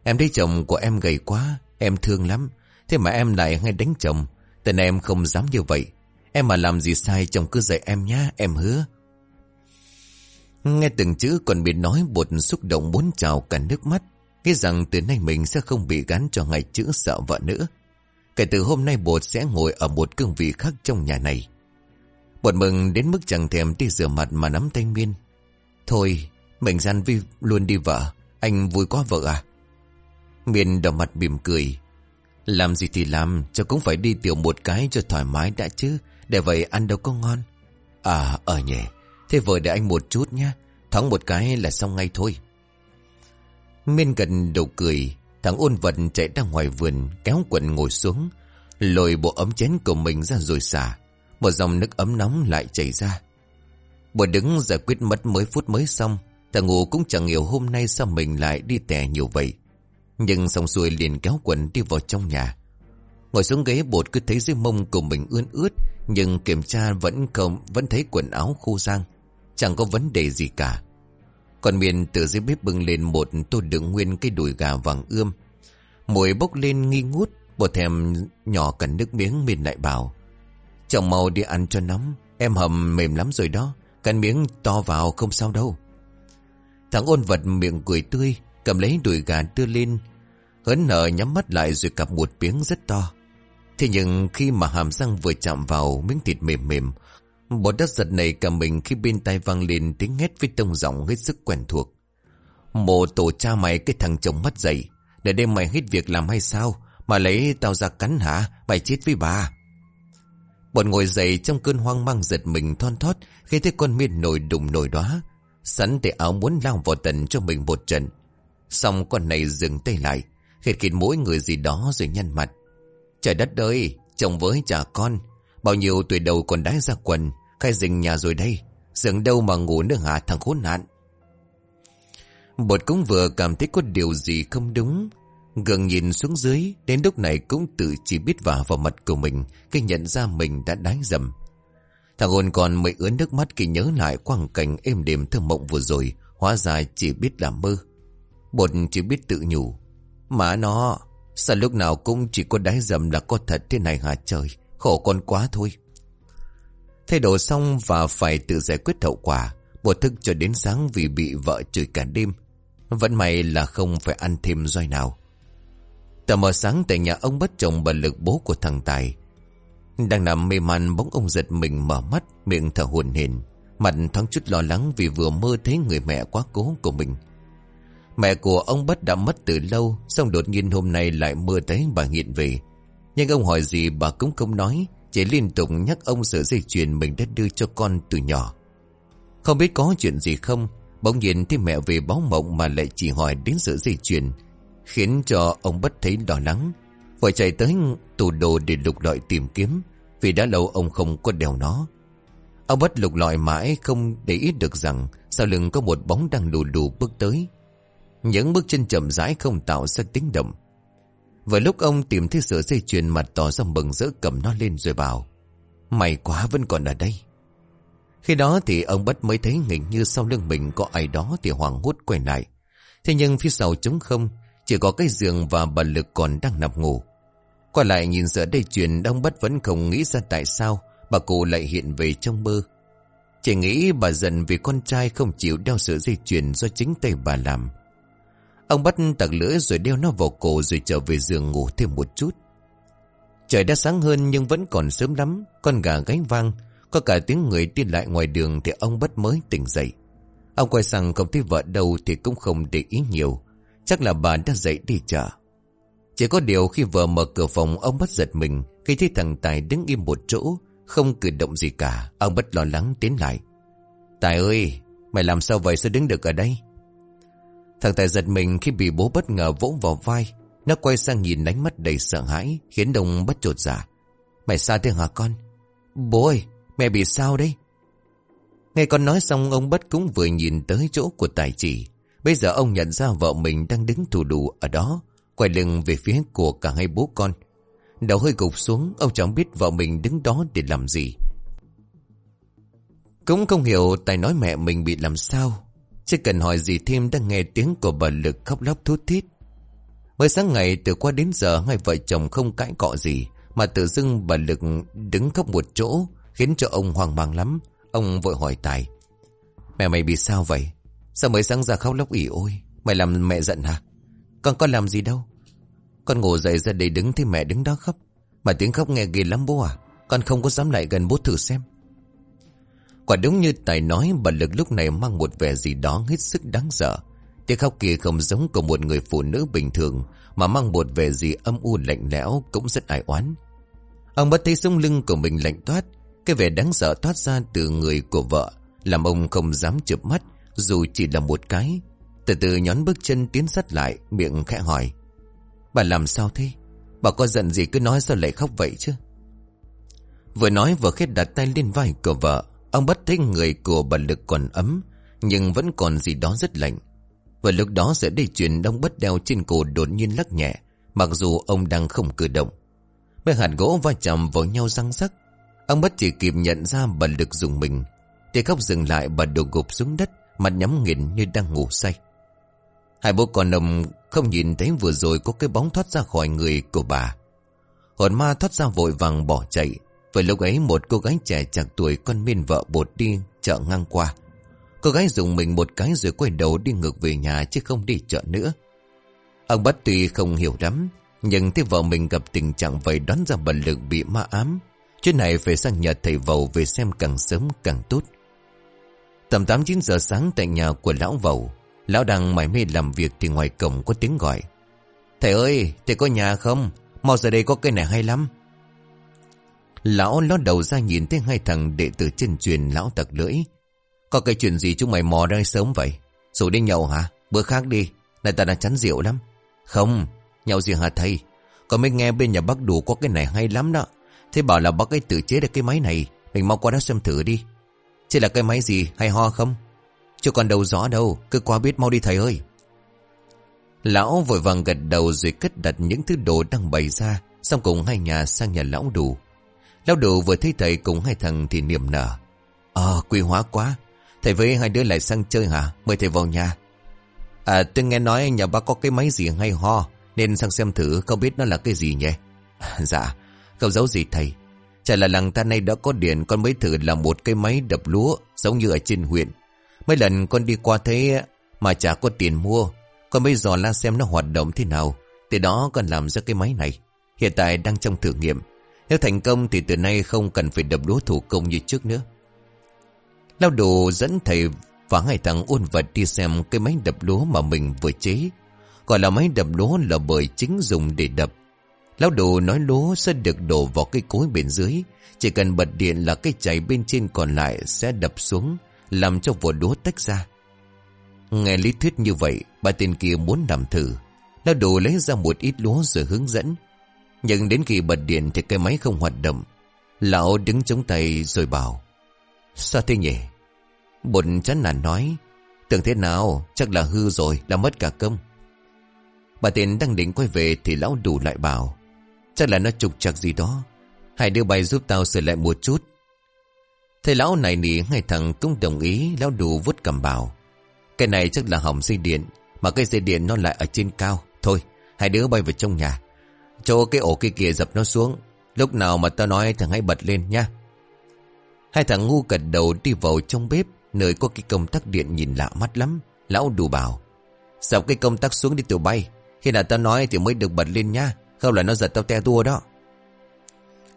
Em thấy chồng của em gầy quá, Em thương lắm. Thế mà em lại hay đánh chồng, Tên em không dám như vậy. Em mà làm gì sai chồng cứ dạy em nhá, Em hứa. Nghe từng chữ còn bị nói bột xúc động muốn trào cả nước mắt Nghĩ rằng từ nay mình sẽ không bị gắn cho ngày chữ sợ vợ nữa Kể từ hôm nay bột sẽ ngồi ở một cương vị khác trong nhà này Bột mừng đến mức chẳng thèm đi rửa mặt mà nắm tay Miên. Thôi, mình gian vi luôn đi vợ. Anh vui quá vợ à? Miên đỏ mặt mỉm cười. Làm gì thì làm, cho cũng phải đi tiểu một cái cho thoải mái đã chứ. Để vậy ăn đâu có ngon. À, ở nhỉ. Thế vợ để anh một chút nhé. Thắng một cái là xong ngay thôi. Miên gần đầu cười. Thằng ôn vật chạy ra ngoài vườn, kéo quần ngồi xuống. Lồi bộ ấm chén của mình ra rồi xả. Một dòng nước ấm nóng lại chảy ra. Bộ đứng giải quyết mất mấy phút mới xong. Thằng ngủ cũng chẳng hiểu hôm nay sao mình lại đi tè nhiều vậy. Nhưng xong xuôi liền kéo quần đi vào trong nhà. Ngồi xuống ghế bột cứ thấy dưới mông của mình ươn ướt. Nhưng kiểm tra vẫn không vẫn thấy quần áo khô rang. Chẳng có vấn đề gì cả. Còn miền từ dưới bếp bưng lên một tô đựng nguyên cái đùi gà vàng ươm. Mùi bốc lên nghi ngút. Bột thèm nhỏ cần nước miếng miền lại bảo. Chồng mau đi ăn cho nóng. Em hầm mềm lắm rồi đó. Cần miếng to vào không sao đâu. Thằng ôn vật miệng cười tươi. Cầm lấy đùi gà đưa lên. Hớn nở nhắm mắt lại rồi cặp một miếng rất to. Thế nhưng khi mà hàm răng vừa chạm vào miếng thịt mềm mềm, bộ đất giật này cả mình khi bên tai vang lên tiếng hét với tông giọng hết sức quen thuộc. Mộ tổ cha mày cái thằng chồng mắt dậy, để đêm mày hết việc làm hay sao, mà lấy tao ra cắn hả, mày chết với bà. bọn ngồi dậy trong cơn hoang mang giật mình thon thót khi thấy con miên nổi đùng nổi đóa Sẵn tay áo muốn lao vào tận cho mình một trận. Xong con này dừng tay lại, khịt khịt mỗi người gì đó rồi nhăn mặt. Trời đất ơi, chồng với trả con. Bao nhiêu tuổi đầu còn đái ra quần, khai rình nhà rồi đây. Dường đâu mà ngủ nữa hả thằng khốn nạn. Bột cũng vừa cảm thấy có điều gì không đúng. Gần nhìn xuống dưới, đến lúc này cũng tự chỉ biết vả vào mặt của mình khi nhận ra mình đã đái dầm. Thằng hồn còn mới ướn nước mắt khi nhớ lại quang cảnh êm đềm thơ mộng vừa rồi, hóa ra chỉ biết là mơ. Bột chỉ biết tự nhủ. Mà nó, sao lúc nào cũng chỉ có đáy dầm là có thật thế này hả trời, khổ con quá thôi. Thay đồ xong và phải tự giải quyết hậu quả, bột thức cho đến sáng vì bị vợ chửi cả đêm. Vẫn may là không phải ăn thêm roi nào. Tờ mờ sáng tại nhà ông bất chồng bà lực bố của thằng Tài. Đang nằm mê man bóng ông giật mình mở mắt, miệng thở hồn hển Mặt thoáng chút lo lắng vì vừa mơ thấy người mẹ quá cố của mình. Mẹ của ông Bất đã mất từ lâu, xong đột nhiên hôm nay lại mơ thấy bà hiện về. Nhưng ông hỏi gì bà cũng không nói, chỉ liên tục nhắc ông sợi dây chuyền mình đã đưa cho con từ nhỏ. Không biết có chuyện gì không, bỗng nhiên thấy mẹ về báo mộng mà lại chỉ hỏi đến sợi dây chuyền, khiến cho ông Bất thấy đỏ nắng Vội chạy tới tủ đồ để lục lọi tìm kiếm, vì đã lâu ông không có đèo nó. Ông Bất lục lọi mãi không để ý được rằng sau lưng có một bóng đang lù lù bước tới. Những bước chân chậm rãi không tạo ra tiếng động. Vừa lúc ông tìm thấy sợi dây chuyền mặt tỏ ra mừng rỡ cầm nó lên rồi bảo. May quá vẫn còn ở đây. Khi đó thì ông bất mới thấy hình như sau lưng mình có ai đó thì hoảng hốt quay lại. Thế nhưng phía sau trống không, chỉ có cái giường và bà Lực còn đang nằm ngủ. Qua lại nhìn sữa dây chuyền ông bất vẫn không nghĩ ra tại sao bà cụ lại hiện về trong mơ. Chỉ nghĩ bà giận vì con trai không chịu đeo sợi dây chuyền do chính tay bà làm. Ông bắt tặc lưỡi rồi đeo nó vào cổ rồi trở về giường ngủ thêm một chút. Trời đã sáng hơn nhưng vẫn còn sớm lắm, con gà gáy vang, có cả tiếng người đi lại ngoài đường thì ông bất mới tỉnh dậy. Ông quay sang không thấy vợ đâu thì cũng không để ý nhiều, chắc là bà đã dậy đi chợ. Chỉ có điều khi vợ mở cửa phòng ông bắt giật mình khi thấy thằng Tài đứng im một chỗ, không cử động gì cả, ông bất lo lắng tiến lại. Tài ơi, mày làm sao vậy sao đứng được ở đây? Thằng Tài giật mình khi bị bố bất ngờ vỗ vào vai. Nó quay sang nhìn ánh mắt đầy sợ hãi, khiến đồng bất trột giả. Dạ. Mày sao thế hả con? Bố ơi, mẹ bị sao đấy? Nghe con nói xong ông bất cũng vừa nhìn tới chỗ của Tài chỉ. Bây giờ ông nhận ra vợ mình đang đứng thủ đủ ở đó, quay lưng về phía của cả hai bố con. Đầu hơi gục xuống, ông chẳng biết vợ mình đứng đó để làm gì. Cũng không hiểu Tài nói mẹ mình bị làm sao chỉ cần hỏi gì thêm đã nghe tiếng của bà Lực khóc lóc thút thít. Mới sáng ngày, từ qua đến giờ, hai vợ chồng không cãi cọ gì, mà tự dưng bà Lực đứng khóc một chỗ, khiến cho ông hoang mang lắm. Ông vội hỏi Tài. Mẹ mày bị sao vậy? Sao mới sáng ra khóc lóc ỉ ôi? Mày làm mẹ giận hả? Con có làm gì đâu. Con ngủ dậy ra đây đứng thì mẹ đứng đó khóc. Mà tiếng khóc nghe ghê lắm bố à. Con không có dám lại gần bố thử xem. Quả đúng như Tài nói bà Lực lúc này mang một vẻ gì đó hết sức đáng sợ. Tiếng khóc kia không giống của một người phụ nữ bình thường mà mang một vẻ gì âm u lạnh lẽo cũng rất ai oán. Ông bắt thấy sống lưng của mình lạnh toát, cái vẻ đáng sợ thoát ra từ người của vợ, làm ông không dám chụp mắt dù chỉ là một cái. Từ từ nhón bước chân tiến sát lại, miệng khẽ hỏi. Bà làm sao thế? Bà có giận gì cứ nói sao lại khóc vậy chứ? Vừa nói vừa khét đặt tay lên vai của vợ, ông bắt thấy người của bà Lực còn ấm, nhưng vẫn còn gì đó rất lạnh. Và lúc đó sẽ đi chuyển đông bất đeo trên cổ đột nhiên lắc nhẹ, mặc dù ông đang không cử động. Mấy hạt gỗ va chạm vào nhau răng rắc. Ông bất chỉ kịp nhận ra bà Lực dùng mình. Thì khóc dừng lại bà đổ gục xuống đất, mặt nhắm nghiền như đang ngủ say. Hai bố con ông không nhìn thấy vừa rồi có cái bóng thoát ra khỏi người của bà. Hồn ma thoát ra vội vàng bỏ chạy. Vừa lúc ấy một cô gái trẻ chạc tuổi con miên vợ bột đi chợ ngang qua. Cô gái dùng mình một cái rồi quay đầu đi ngược về nhà chứ không đi chợ nữa. Ông bắt tuy không hiểu lắm, nhưng thấy vợ mình gặp tình trạng vậy đoán ra bần lực bị ma ám. Chuyện này phải sang nhà thầy vầu về xem càng sớm càng tốt. Tầm 8-9 giờ sáng tại nhà của lão vầu, lão đang mải mê làm việc thì ngoài cổng có tiếng gọi. Thầy ơi, thầy có nhà không? Mau giờ đây có cái này hay lắm. Lão ló đầu ra nhìn thấy hai thằng đệ tử chân truyền lão tặc lưỡi. Có cái chuyện gì chúng mày mò ra sớm vậy? Rủ đi nhậu hả? Bữa khác đi. Này ta đã chắn rượu lắm. Không, nhậu gì hả thầy? Còn mới nghe bên nhà bác đủ có cái này hay lắm đó. Thế bảo là bác ấy tự chế được cái máy này. Mình mau qua đó xem thử đi. Chứ là cái máy gì hay ho không? Chưa còn đầu rõ đâu. Cứ qua biết mau đi thầy ơi. Lão vội vàng gật đầu rồi cất đặt những thứ đồ đang bày ra. Xong cùng hai nhà sang nhà lão đủ. Lão đồ vừa thấy thầy cùng hai thằng thì niềm nở. Ờ, quy hóa quá. Thầy với hai đứa lại sang chơi hả? Mời thầy vào nhà. À, tôi nghe nói nhà bác có cái máy gì hay ho. Nên sang xem thử không biết nó là cái gì nhỉ? dạ, không giấu gì thầy. Chả là làng ta nay đã có điện con mới thử làm một cái máy đập lúa giống như ở trên huyện. Mấy lần con đi qua thế mà chả có tiền mua. Con mới dò la xem nó hoạt động thế nào. Từ đó con làm ra cái máy này. Hiện tại đang trong thử nghiệm. Nếu thành công thì từ nay không cần phải đập lúa thủ công như trước nữa. Lao đồ dẫn thầy và hai thằng ôn vật đi xem cái máy đập lúa mà mình vừa chế. Gọi là máy đập lúa là bởi chính dùng để đập. Lão đồ nói lúa sẽ được đổ vào cây cối bên dưới. Chỉ cần bật điện là cây chảy bên trên còn lại sẽ đập xuống, làm cho vỏ lúa tách ra. Nghe lý thuyết như vậy, bà tên kia muốn làm thử. Lão đồ lấy ra một ít lúa rồi hướng dẫn. Nhưng đến khi bật điện thì cây máy không hoạt động. Lão đứng chống tay rồi bảo. Sao thế nhỉ? Bột chán nản nói. Tưởng thế nào, chắc là hư rồi, là mất cả công. Bà tiền đang định quay về thì lão đủ lại bảo. Chắc là nó trục trặc gì đó. Hai đứa bay giúp tao sửa lại một chút. Thầy lão này nỉ ngay thằng cũng đồng ý lão đủ vút cầm bảo. Cái này chắc là hỏng dây điện, mà cái dây điện nó lại ở trên cao. Thôi, hai đứa bay về trong nhà. Cho cái ổ kia kia dập nó xuống. Lúc nào mà tao nói thằng hãy bật lên nha. Hai thằng ngu gật đầu đi vào trong bếp, nơi có cái công tắc điện nhìn lạ mắt lắm. Lão đù bảo. Dập cái công tắc xuống đi tụi bay. Khi nào tao nói thì mới được bật lên nha. Không là nó giật tao te tua đó.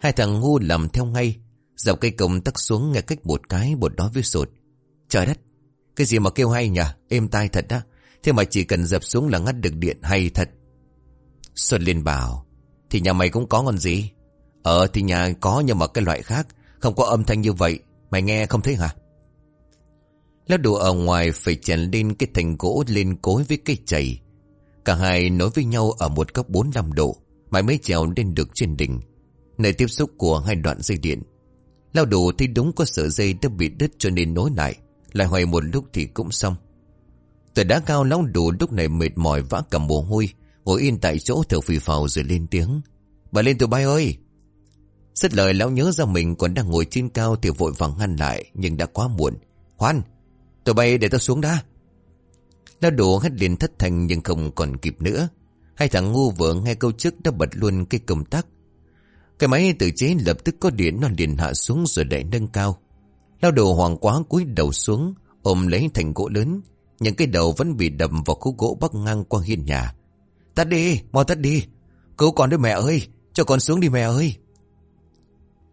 Hai thằng ngu làm theo ngay. Dập cây công tắc xuống nghe cách một cái bột đó với sột. Trời đất, cái gì mà kêu hay nhỉ? Êm tai thật đó. Thế mà chỉ cần dập xuống là ngắt được điện hay thật. Xuân liền bảo. Thì nhà mày cũng có còn gì? Ờ thì nhà có nhưng mà cái loại khác. Không có âm thanh như vậy. Mày nghe không thấy hả? Lá đồ ở ngoài phải chèn lên cái thành gỗ lên cối với cây chày. Cả hai nối với nhau ở một góc 45 độ. Mãi mới trèo lên được trên đỉnh. Nơi tiếp xúc của hai đoạn dây điện. Lao đồ thấy đúng có sợi dây đã bị đứt cho nên nối lại. Lại hoài một lúc thì cũng xong. Từ đá cao, lão đồ lúc này mệt mỏi vã cầm mồ hôi. Ngồi in tại chỗ thở phì phào rồi lên tiếng. Bà lên tụi bay ơi! Rất lời lão nhớ ra mình còn đang ngồi trên cao thì vội vàng ngăn lại nhưng đã quá muộn. Khoan! Tụi bay để tao xuống đã. Lão đồ hét liền thất thành nhưng không còn kịp nữa. Hai thằng ngu vừa nghe câu trước đã bật luôn cái công tắc. Cái máy tự chế lập tức có điện nó liền hạ xuống rồi đẩy nâng cao. Lao đồ hoàng quá cúi đầu xuống, ôm lấy thành gỗ lớn. Những cái đầu vẫn bị đầm vào khúc gỗ bắc ngang qua hiên nhà. Tắt đi, mau tắt đi. Cứu con đứa mẹ ơi, cho con xuống đi mẹ ơi.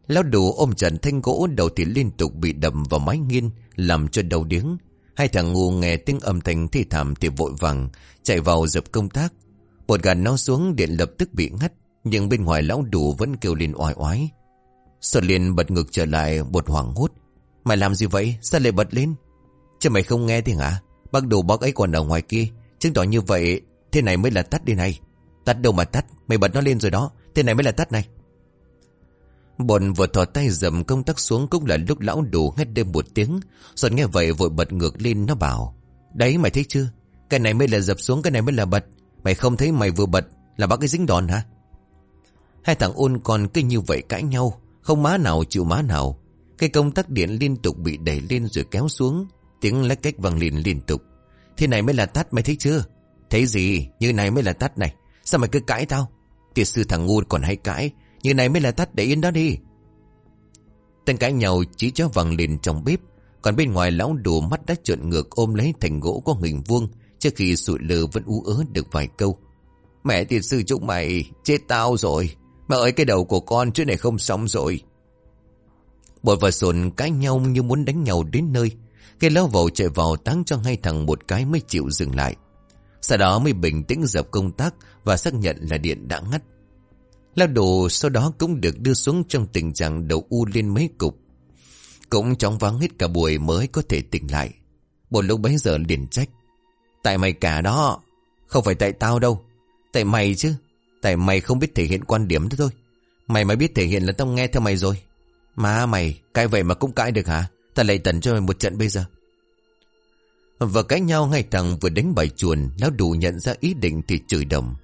Lão đủ ôm trần thanh gỗ đầu thì liên tục bị đầm vào mái nghiên Làm cho đầu điếng. Hai thằng ngu nghe tiếng âm thanh thi thảm thì vội vàng Chạy vào dập công tác. Bột gà nó xuống điện lập tức bị ngắt Nhưng bên ngoài lão đủ vẫn kêu lên oai oái. Sợ liền bật ngực trở lại bột hoảng hốt. Mày làm gì vậy? Sao lại bật lên? Chứ mày không nghe thì hả? Bác đồ bác ấy còn ở ngoài kia Chứng tỏ như vậy Thế này mới là tắt đi này Tắt đâu mà tắt, Mày bật nó lên rồi đó Thế này mới là tắt này Bồn vừa thò tay dầm công tắc xuống cũng là lúc lão đủ hét đêm một tiếng. Rồi nghe vậy vội bật ngược lên, nó bảo. Đấy, mày thấy chưa? Cái này mới là dập xuống, cái này mới là bật. Mày không thấy mày vừa bật là bác cái dính đòn hả? Hai thằng ôn còn cứ như vậy cãi nhau. Không má nào chịu má nào. Cái công tắc điện liên tục bị đẩy lên rồi kéo xuống. Tiếng lách cách vang liền liên tục. Thế này mới là tắt, mày thấy chưa? Thấy gì? Như này mới là tắt này. Sao mày cứ cãi tao? Tiệt sư thằng ngu còn hay cãi. Như này mới là tắt để yên đó đi. Tên cãi nhau chỉ cho vàng lên trong bếp. Còn bên ngoài lão đủ mắt đã trợn ngược ôm lấy thành gỗ có hình vuông. Trước khi sụi lờ vẫn ú ớ được vài câu. Mẹ tiệt sư chúng mày, chết tao rồi. Mẹ ơi cái đầu của con chứ này không xong rồi. Bột và sồn cãi nhau như muốn đánh nhau đến nơi. Cái lão vầu chạy vào táng cho hai thằng một cái mới chịu dừng lại. Sau đó mới bình tĩnh dập công tác và xác nhận là điện đã ngắt. Lao đồ sau đó cũng được đưa xuống trong tình trạng đầu u lên mấy cục. Cũng chóng vắng hết cả buổi mới có thể tỉnh lại. Một lúc bấy giờ liền trách. Tại mày cả đó. Không phải tại tao đâu. Tại mày chứ. Tại mày không biết thể hiện quan điểm đó thôi. Mày mới biết thể hiện là tao nghe theo mày rồi. Má mày, cãi vậy mà cũng cãi được hả? Ta lại tần cho mày một trận bây giờ. Và cãi nhau ngay thằng vừa đánh bài chuồn, lão đủ nhận ra ý định thì chửi đồng.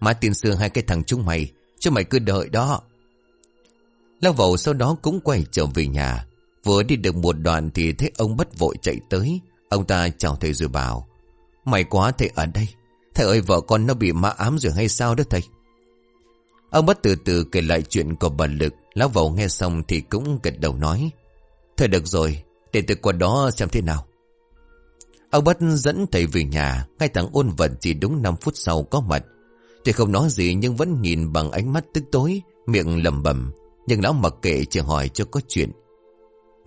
Má tiên xưa hai cái thằng chúng mày, Chứ mày cứ đợi đó. Lão vẩu sau đó cũng quay trở về nhà. Vừa đi được một đoạn thì thấy ông bất vội chạy tới. Ông ta chào thầy rồi bảo Mày quá thầy ở đây. Thầy ơi vợ con nó bị ma ám rồi hay sao đó thầy? Ông bất từ từ kể lại chuyện của bà Lực. Lão vẩu nghe xong thì cũng gật đầu nói Thôi được rồi Để từ qua đó xem thế nào. Ông bắt dẫn thầy về nhà Ngay thằng ôn vật chỉ đúng 5 phút sau có mặt Thầy không nói gì nhưng vẫn nhìn bằng ánh mắt tức tối, miệng lầm bầm. Nhưng lão mặc kệ chỉ hỏi cho có chuyện.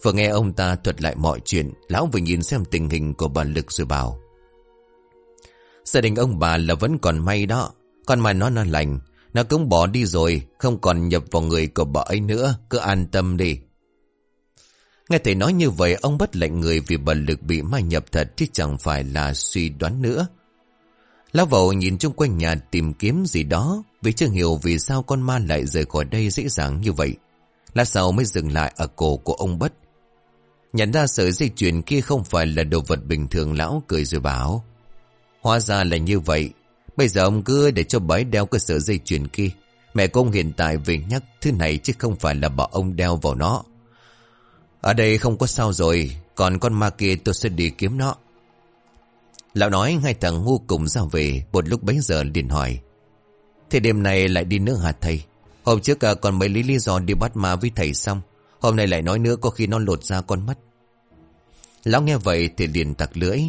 Vừa nghe ông ta thuật lại mọi chuyện, lão vừa nhìn xem tình hình của bà Lực rồi bảo. Gia đình ông bà là vẫn còn may đó, con mà nó nó lành, nó cũng bỏ đi rồi, không còn nhập vào người của bà ấy nữa, cứ an tâm đi. Nghe thầy nói như vậy, ông bất lệnh người vì bà Lực bị ma nhập thật chứ chẳng phải là suy đoán nữa. Lão vậu nhìn chung quanh nhà tìm kiếm gì đó Vì chưa hiểu vì sao con ma lại rời khỏi đây dễ dàng như vậy. Lát sau mới dừng lại ở cổ của ông Bất. Nhận ra sợi dây chuyền kia không phải là đồ vật bình thường lão cười rồi bảo Hóa ra là như vậy. Bây giờ ông cứ để cho bái đeo cái sợi dây chuyền kia. Mẹ công hiện tại về nhắc thứ này chứ không phải là bảo ông đeo vào nó. Ở đây không có sao rồi, Còn con ma kia tôi sẽ đi kiếm nó. Lão nói ngay thằng ngu cùng ra về, Một lúc bấy giờ liền hỏi, Thế đêm nay lại đi nữa hả thầy? Hôm trước à, còn mấy lý lý do đi bắt ma với thầy xong, Hôm nay lại nói nữa có khi nó lột ra con mắt. Lão nghe vậy thì liền tặc lưỡi,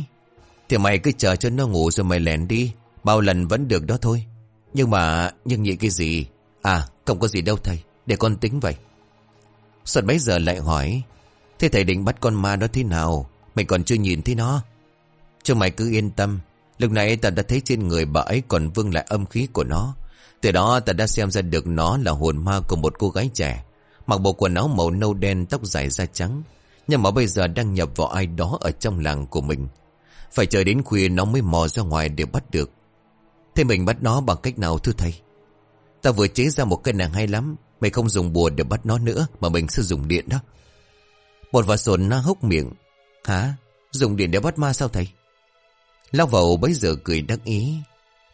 Thì mày cứ chờ cho nó ngủ rồi mày lèn đi, Bao lần vẫn được đó thôi. Nhưng mà, Nhưng nhị cái gì? À không có gì đâu thầy, Để con tính vậy. Xuân bấy giờ lại hỏi Thế thầy định bắt con ma đó thế nào? Mày còn chưa nhìn thấy nó. Cho mày cứ yên tâm. Lúc nãy ta đã thấy trên người bà ấy còn vương lại âm khí của nó. Từ đó ta đã xem ra được nó là hồn ma của một cô gái trẻ. Mặc bộ quần áo màu nâu đen, tóc dài da trắng. Nhưng mà bây giờ đang nhập vào ai đó ở trong làng của mình. Phải chờ đến khuya nó mới mò ra ngoài để bắt được. Thế mình bắt nó bằng cách nào thưa thầy? Ta vừa chế ra một cái nàng hay lắm. Mày không dùng bùa để bắt nó nữa, Mà mình sẽ dùng điện đó. Bột và sồn na hốc miệng Hả? Dùng điện để bắt ma sao thầy? lao vào bấy giờ cười đắc ý.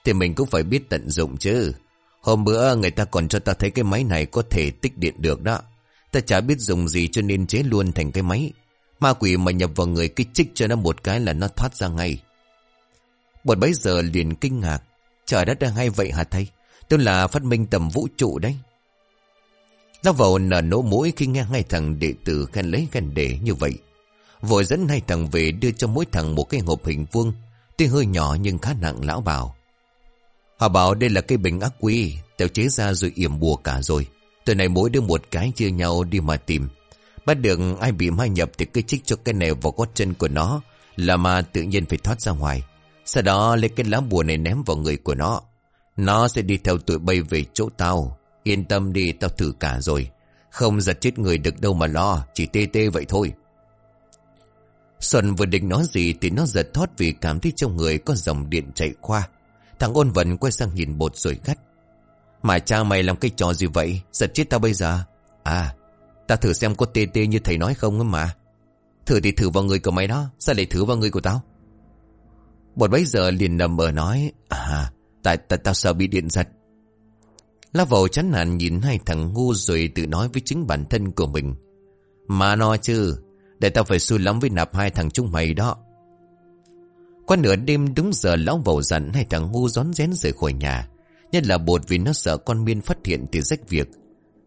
Thì mình cũng phải biết tận dụng chứ. Hôm bữa người ta còn cho ta thấy cái máy này có thể tích điện được đó. Ta chả biết dùng gì cho nên chế luôn thành cái máy. Ma quỷ mà nhập vào người kích chích cho nó một cái là nó thoát ra ngay. Bột bấy giờ liền kinh ngạc. Trời đất đang hay vậy hả thầy? Tôi là phát minh tầm vũ trụ đấy. Giang vào nở nỗ mũi khi nghe hai thằng đệ tử khen lấy khen để như vậy. Vội dẫn hai thằng về đưa cho mỗi thằng một cái hộp hình vuông Tuy hơi nhỏ nhưng khá nặng lão bảo. Họ bảo đây là cây bình ác quy, Tèo chế ra rồi yểm bùa cả rồi. Từ này mỗi đứa một cái chia nhau đi mà tìm Bắt được ai bị ma nhập Thì cứ chích cho cái này vào gót chân của nó Là ma tự nhiên phải thoát ra ngoài Sau đó lấy cái lá bùa này ném vào người của nó Nó sẽ đi theo tụi bay về chỗ tao Yên tâm đi tao thử cả rồi. Không giật chết người được đâu mà lo Chỉ tê tê vậy thôi. Xuân vừa định nói gì Thì nó giật thoát vì cảm thấy trong người Có dòng điện chạy qua. Thằng ôn vận quay sang nhìn bột rồi gắt. Mà cha mày làm cái trò gì vậy? Giật chết tao bây giờ? À Ta thử xem có tê tê như thầy nói không mà. Thử thì thử vào người của mày đó. Sao lại thử vào người của tao? Bột bấy giờ liền nằm ở nói À Tại ta, tao sợ bị điện giật. Lá vào chán nản nhìn hai thằng ngu rồi tự nói với chính bản thân của mình. Mà nói chứ, Để tao phải xui lắm với nạp hai thằng chúng mày đó. Qua nửa đêm đúng giờ lão vẩu dặn hai thằng ngu rón rén rời khỏi nhà. Nhất là bột vì nó sợ con miên phát hiện thì rách việc.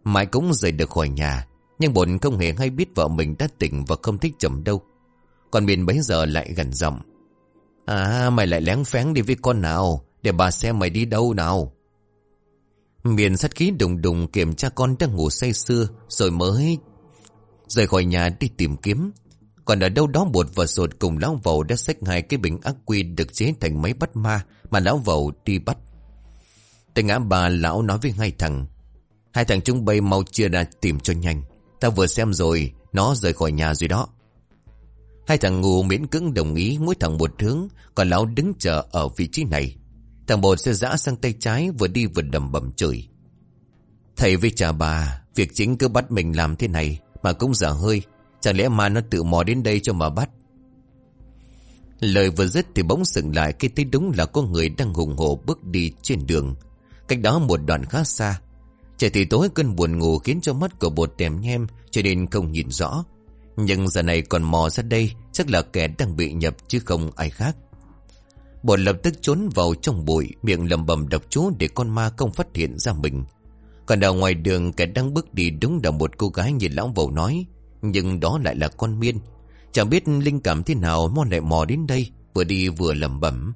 Mãi cũng rời được khỏi nhà, Nhưng bột không hề hay biết vợ mình đã tỉnh và không thích chồng đâu. Còn miên bấy giờ lại gần giọng. À mày lại lén phén đi với con nào, Để bà xem mày đi đâu nào. Miền sát khí đùng đùng kiểm tra con đang ngủ say sưa, Rồi mới rời khỏi nhà đi tìm kiếm. Còn ở đâu đó bột và sột cùng lão vầu đã xách hai cái bình ác quy được chế thành máy bắt ma Mà lão vầu đi bắt. Tại ngã bà lão nói với hai thằng Hai thằng chúng bay mau chia ra tìm cho nhanh. Tao vừa xem rồi, Nó rời khỏi nhà rồi đó. Hai thằng ngủ miễn cưỡng đồng ý, Mỗi thằng một hướng, Còn lão đứng chờ ở vị trí này. Thằng bột sẽ dã sang tay trái, Vừa đi vừa đầm bầm chửi. Thầy với cha bà, Việc chính cứ bắt mình làm thế này Mà cũng giả hơi. Chẳng lẽ mà nó tự mò đến đây cho mà bắt? Lời vừa dứt thì bỗng dừng lại Khi thấy đúng là có người đang hùng hổ bước đi trên đường. Cách đó một đoạn khá xa. Trời thì tối cơn buồn ngủ khiến cho mắt của bột tèm nhem, Cho nên không nhìn rõ. Nhưng giờ này còn mò ra đây, Chắc là kẻ đang bị nhập chứ không ai khác. Bột lập tức trốn vào trong bụi, Miệng lầm bầm đọc chú để con ma không phát hiện ra mình. Còn ở ngoài đường, kẻ đang bước đi đúng là một cô gái nhìn lão vầu nói, Nhưng đó lại là con miên. Chẳng biết linh cảm thế nào Mon lại mò đến đây, Vừa đi vừa lầm bẩm.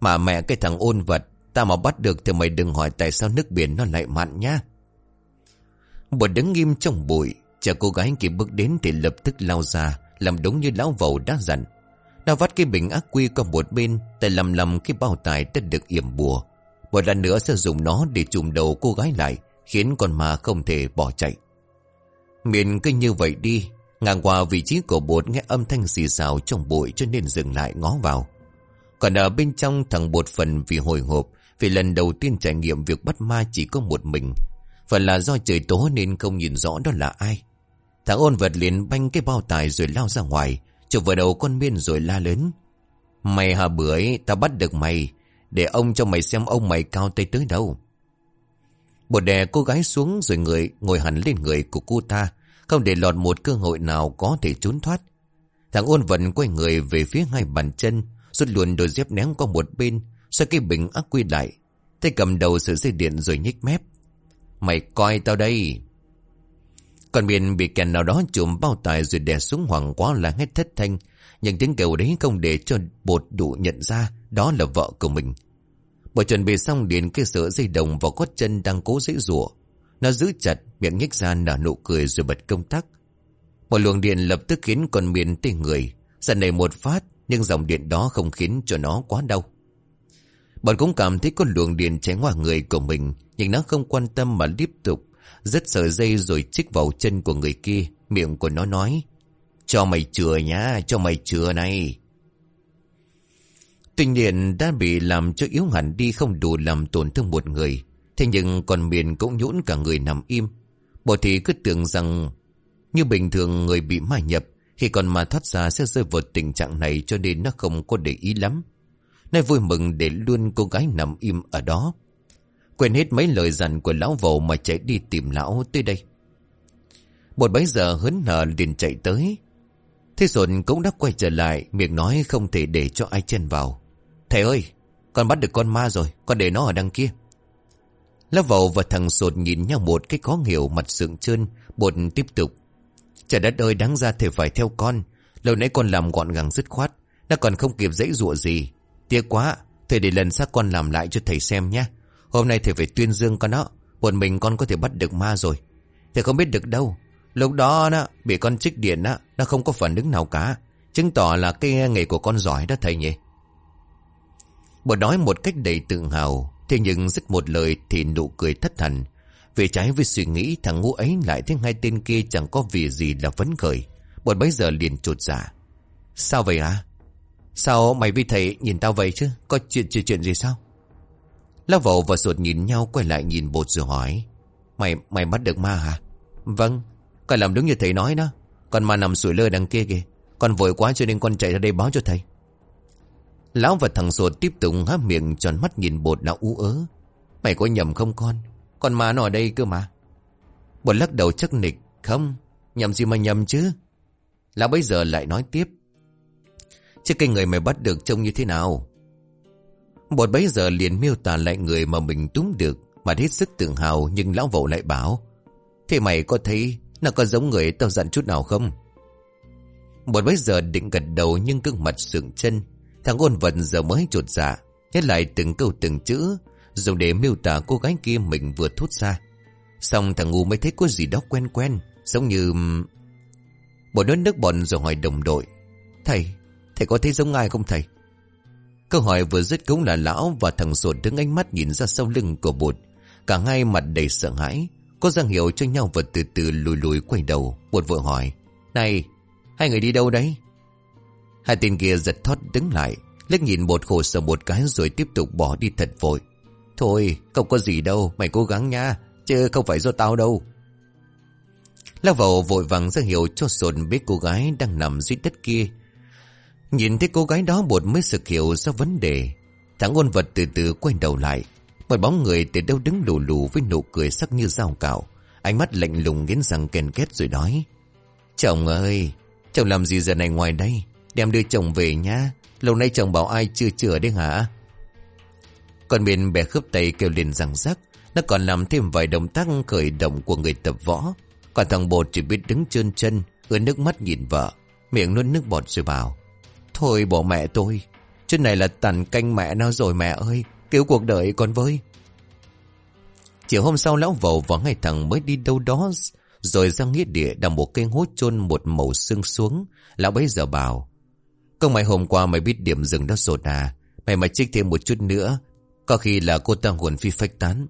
Mà mẹ cái thằng ôn vật, Ta mà bắt được thì mày đừng hỏi tại sao nước biển nó lại mặn nhá. Bột đứng nghiêm trong bụi, Chờ cô gái kia bước đến thì lập tức lao ra, Làm đúng như lão vầu đã dặn nó vắt cái bình ác quy qua một bên, Tay lầm lầm cái bao tải đã được yểm bùa. Một lần nữa sẽ dùng nó để chùm đầu cô gái lại, Khiến con ma không thể bỏ chạy. Miền cứ như vậy đi, Ngang qua vị trí của bột nghe âm thanh xì xào trong bụi cho nên dừng lại ngó vào. Còn ở bên trong thằng bột phần vì hồi hộp, Vì lần đầu tiên trải nghiệm việc bắt ma chỉ có một mình. Phần là do trời tối nên không nhìn rõ đó là ai. Thằng ôn vật liền banh cái bao tài rồi lao ra ngoài Chụp vào đầu con miên rồi la lớn. Mày hà bưởi, tao bắt được mày. Để ông cho mày xem ông mày cao tay tới đâu. Bột đè cô gái xuống rồi người ngồi hẳn lên người của cô ta. Không để lọt một cơ hội nào có thể trốn thoát. Thằng ôn vận quay người về phía hai bàn chân. Rút luôn đôi dép ném qua một bên. Xoay cái bình ác quy lại. Tay cầm đầu sợi dây điện rồi nhích mép. Mày coi tao đây. Còn miền bị kẻ nào đó chùm bao tài rồi đè xuống hoàng quá là hết thất thanh. Nhưng tiếng kêu đấy không để cho bột đủ nhận ra đó là vợ của mình. Bởi chuẩn bị xong điện cái sợi dây đồng vào gót chân đang cố dễ rủa Nó giữ chặt, miệng nhếch ra nở nụ cười rồi bật công tắc. Một luồng điện lập tức khiến con miền tê người. Giật này một phát, nhưng dòng điện đó không khiến cho nó quá đau. Bọn cũng cảm thấy con luồng điện cháy ngoài người của mình, nhưng nó không quan tâm mà tiếp tục rất sợi dây rồi chích vào chân của người kia. Miệng của nó nói, Cho mày chừa nhá, Cho mày chừa này. Tình điện đã bị làm cho yếu hẳn đi, Không đủ làm tổn thương một người. Thế nhưng còn miền cũng nhũn cả người nằm im. Bộ thì cứ tưởng rằng Như bình thường người bị ma nhập, Khi còn mà thoát ra sẽ rơi vào tình trạng này Cho nên nó không có để ý lắm. Nay vui mừng để luôn cô gái nằm im ở đó. Quên hết mấy lời dặn của lão vầu mà chạy đi tìm lão tới đây. Một bấy giờ hớn hở liền chạy tới. Thế rồi cũng đã quay trở lại, miệng nói không thể để cho ai chân vào. Thầy ơi, con bắt được con ma rồi, con để nó ở đằng kia. Lão vầu và thằng sột nhìn nhau một cái khó hiểu mặt sượng trơn, bột tiếp tục. Trời đất ơi đáng ra thầy phải theo con, lâu nãy con làm gọn gàng dứt khoát, đã còn không kịp dãy dụa gì. Tiếc quá, thầy để lần sau con làm lại cho thầy xem nhé. Hôm nay thầy phải tuyên dương con đó. Một mình con có thể bắt được ma rồi. Thì không biết được đâu. Lúc đó nó bị con trích điện đó Nó không có phản ứng nào cả. Chứng tỏ là cái nghề của con giỏi đó, thầy nhỉ? Bộ nói một cách đầy tự hào, Thế nhưng dứt một lời thì nụ cười thất thần Vì trái với suy nghĩ, thằng ngu ấy lại thấy hai tên kia chẳng có vì gì là vấn khởi. Bọn bấy giờ liền trột giả dạ. Sao vậy hả? Sao mày với thầy nhìn tao vậy chứ? Có chuyện chuyện chuyện gì sao? Lão vậu và sột nhìn nhau, quay lại nhìn bột rồi hỏi, Mày mày bắt được ma hả? Vâng Con làm đúng như thầy nói đó. Con ma nằm sủi lơ đằng kia kìa. Con vội quá cho nên con chạy ra đây báo cho thầy. Lão và thằng sột tiếp tục há miệng tròn mắt nhìn bột lão ú ớ. Mày có nhầm không con? Con ma nó ở đây cơ mà. Bột lắc đầu chắc nịch, Không, Nhầm gì mà nhầm chứ? Lão bây giờ lại nói tiếp Chứ cái người mày bắt được trông như thế nào? Bột bấy giờ liền miêu tả lại người mà mình túm được, Mà hết sức tự hào, nhưng lão vậu lại bảo, Thế mày có thấy Nó có giống người tao dặn chút nào không? Bột bấy giờ định gật đầu, Nhưng cưng mặt sượng chân, Thằng ôn vận giờ mới trột dạ Nhét lại từng câu từng chữ, Dùng để miêu tả cô gái kia mình vừa thốt ra. Xong thằng ngu mới thấy có gì đó quen quen, Giống như Bột nuốt nước bọn rồi hỏi đồng đội, Thầy Thầy có thấy giống ai không thầy? Câu hỏi vừa dứt cũng là lão và thằng sột đứng ánh mắt nhìn ra sau lưng của bột. Cả hai mặt đầy sợ hãi. Có giang hiệu cho nhau vật từ từ lùi lùi quay đầu. Bột vội hỏi. Này, hai người đi đâu đấy? Hai tên kia giật thoát đứng lại. Lếch nhìn bột khổ sở một cái rồi tiếp tục bỏ đi thật vội. Thôi, không có gì đâu, mày cố gắng nha. Chứ không phải do tao đâu. Lao vào vội vàng ra hiệu cho sồn biết cô gái đang nằm dưới đất kia Nhìn thấy cô gái đó bột mới sực hiểu ra vấn đề. Thằng ôn vật từ từ quay đầu lại. Một bóng người từ đâu đứng lù lù với nụ cười sắc như dao cạo. Ánh mắt lạnh lùng nghiến răng kèn kết rồi nói. Chồng ơi, chồng làm gì giờ này ngoài đây? Đem đưa chồng về nhá. Lâu nay chồng bảo ai chưa chữa đấy hả? Còn bên bè khớp tay kêu lên răng rắc. Nó còn làm thêm vài động tác khởi động của người tập võ. Còn thằng bột chỉ biết đứng trơn chân, ướt nước mắt nhìn vợ. Miệng nuốt nước bọt rồi bảo. Thôi bỏ mẹ tôi. Chuyện này là tàn canh mẹ nó rồi, mẹ ơi. Cứu cuộc đời con với. Chiều hôm sau, lão vầu và ngày thằng mới đi đâu đó, Rồi ra nghĩa địa đào một cây hố chôn một màu xương xuống. Lão bấy giờ bảo Công mày hôm qua mày biết điểm rừng đó rồi à? Mày mà trích thêm một chút nữa, Có khi là cô ta hồn phi phách tán.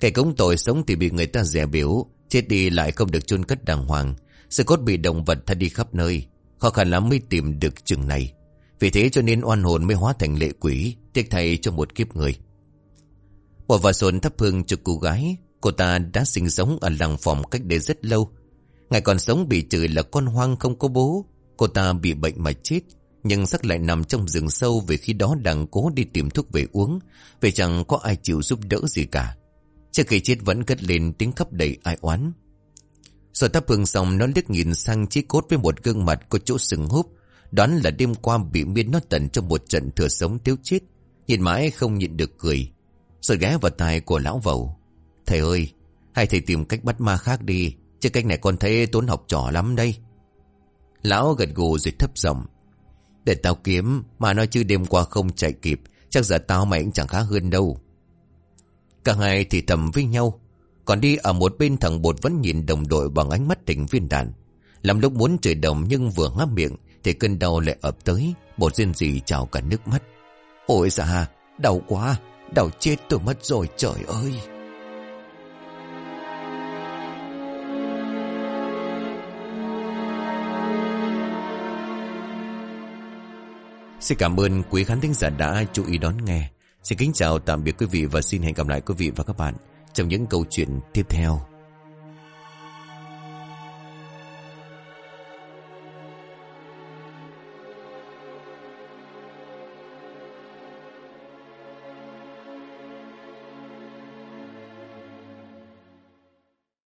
Kẻ cống tội sống thì bị người ta rẻ biểu, Chết đi lại không được chôn cất đàng hoàng. Sự cốt bị động vật thay đi khắp nơi. Khó khăn lắm mới tìm được chừng này vì thế cho nên oan hồn mới hóa thành lệ quỷ, Tiếc thay cho một kiếp người. Bỏ vào sồn thắp hương cho cô gái, Cô ta đã sinh sống ở làng phòng cách đây rất lâu. Ngày còn sống bị chửi là con hoang không có bố. Cô ta bị bệnh mà chết, Nhưng sắc lại nằm trong rừng sâu Vì khi đó đang cố đi tìm thuốc về uống. Vì chẳng có ai chịu giúp đỡ gì cả. Trước khi chết vẫn cất lên tiếng khắp đầy ai oán. Rồi thắp hương xong, nó liếc nhìn sang chiếc cốt với một gương mặt có chỗ sừng húp. Đoán là đêm qua bị miên nó tận trong một trận thừa sống thiếu chết. Nhìn mãi không nhịn được cười. Rồi ghé vào tai của lão vầu. Thầy ơi, Hay thầy tìm cách bắt ma khác đi, Chứ cách này con thấy tốn học trò lắm đây. Lão gật gù rồi thấp giọng. Để tao kiếm, Mà nói chứ đêm qua không chạy kịp, Chắc giờ tao mày cũng chẳng khá hơn đâu. Cả hai thì thầm với nhau. Còn đi ở một bên thằng bột vẫn nhìn đồng đội bằng ánh mắt tình viên đàn Làm lúc muốn chửi đồng nhưng vừa ngáp miệng thì cơn đau lại ập tới, Bột riêng gì trào cả nước mắt Ôi dạ đau quá, Đau chết tôi mất rồi, trời ơi Xin cảm ơn quý khán thính giả đã chú ý đón nghe. Xin kính chào, tạm biệt quý vị và xin hẹn gặp lại quý vị và các bạn trong những câu chuyện tiếp theo.